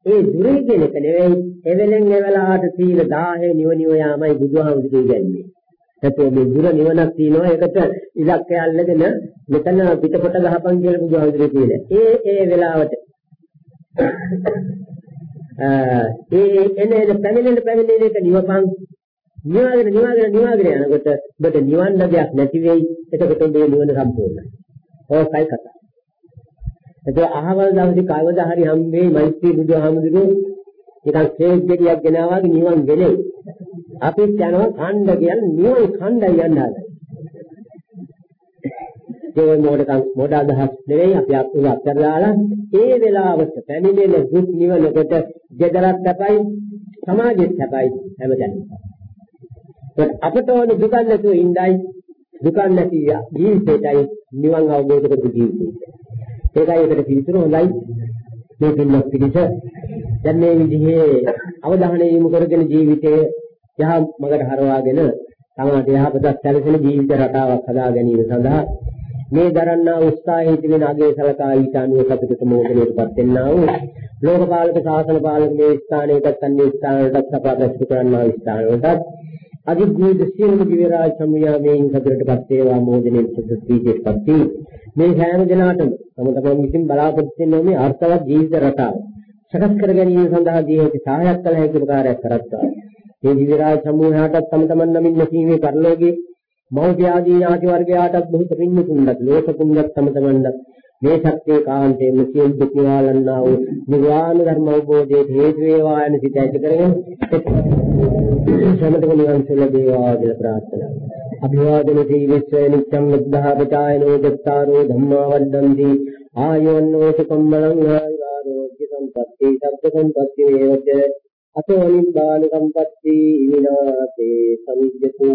ඒ දුරින් කියන එක නෙවෙයි එවෙලෙන් එවලාට සීල 10 නිව නිව යාමයි බුදුහාමුදුරුවෝ කියන්නේ. නැත්නම් මේ දුර නිවනක් තියෙනවා ඒකට ඉලක්කය අල්ලගෙන මෙතන පිටපොට ගහපන් කියලා බුදුහාමුදුරුවෝ කියනවා. ඒ ඒ වෙලාවට ඒ එනේ පැමිණෙන පැමිණෙන එක නිවපන් නිවාගෙන නිවාගෙන නිවාගෙන යනකොට ඔබට නිවන්න දෙයක් නැති වෙයි. එතකොට මේ නිවන සම්පූර්ණයි. ඕකයි කතාව. එතකොට අහවල් දවසේ කවදා හරි හම්බෙයි මෛත්‍රී බුදුහාමුදුරුවෝ නිකන් කේක් ගෙඩියක් ගෙනාවාගේ නිවන් ගෙලේ. අපිත් යනවා ඛණ්ඩ කියන්නේ නිවන් ඛණ්ඩයි යන්න හදන. ඒ මොඩකම් මොඩ අදහස් නෙවෙයි අපි අතුරු අත්තර දාලා ඒ වෙලාවට පැමිණෙන දුක් නිවනකොට ජදරත් අපයි සමාජෙත් අපයි හැමදැනම. අපට ඕන දුක නැතුව ඉඳයි දුක නැති ජීවිතයයි නිවන් අවබෝධ කරපු ජීවිතය. ඒකයි ඒකට පිළිතුර හොඳයි මේ පින්වත් පිළිස දැන් මේ විදිහේ අවධානය යොමු කරගෙන ජීවිතයේ යහ මගට හරවාගෙන තමාට යහපතක් සැලසෙන ජීවිත රටාවක් හදා ගැනීම සඳහා මේ දරන්නා උත්සාහයේ තිබෙන අගේ සලකා ඊට අනුව සතුටට මොහොතේටපත් වෙන්නා වූ ලෝකපාලක ශාසන පාලක මේ ස්ථානයකට අන්‍ය ස්ථානවලට සපාදස්තු කරන්නා ස්ථානවලට අධිග්‍රහිත සියලු දිවරාජ සමුයාමයෙන් සතුටටපත් වේවා මොහොතේ සුදුසුීකේපත් මේ හැම දිනාටම තම තමන් විසින් බලාපොරොත්තු වෙන මේ අර්ථවත් ජීවිත රටාව සකස් කර ගැනීම සඳහා දී ඇති සහායක් කළ හැකි උපකාරයක් කරත්වා. මේ දිවිරාජ සමූහයාටත් තම තමන් නමින් නැසීමේ පරිලෝකයේ මෞර්ය ආදී ඥාති වර්ගයාටත් බොහෝ පින් කුණ්ඩත් ලෝක කුණ්ඩත් තම තමන්ද මේ සත්‍යයේ කාන්තේම සියලු දුක් නිවාලන්නා වූ නිර්වාණ ධර්ම අවබෝධයේ හේතු වේවා යන සිත ඇති කරගෙන සමතක නිවන් සුව දේවා කියලා ප්‍රාර්ථනා. අභිවාදන සීවිස්ස නිච්ඡං වද්ධාපචායනෝ දත්තාරෝ ධම්මා වඩ්ඩಂತಿ ආයෝන්නෝ සුකම්මලං ආරෝග්‍ය සම්පatti සබ්බ සම්පatti වේවච අතෝ නිබ්බාන සම්පatti විනාසේ සමිජ්ජතු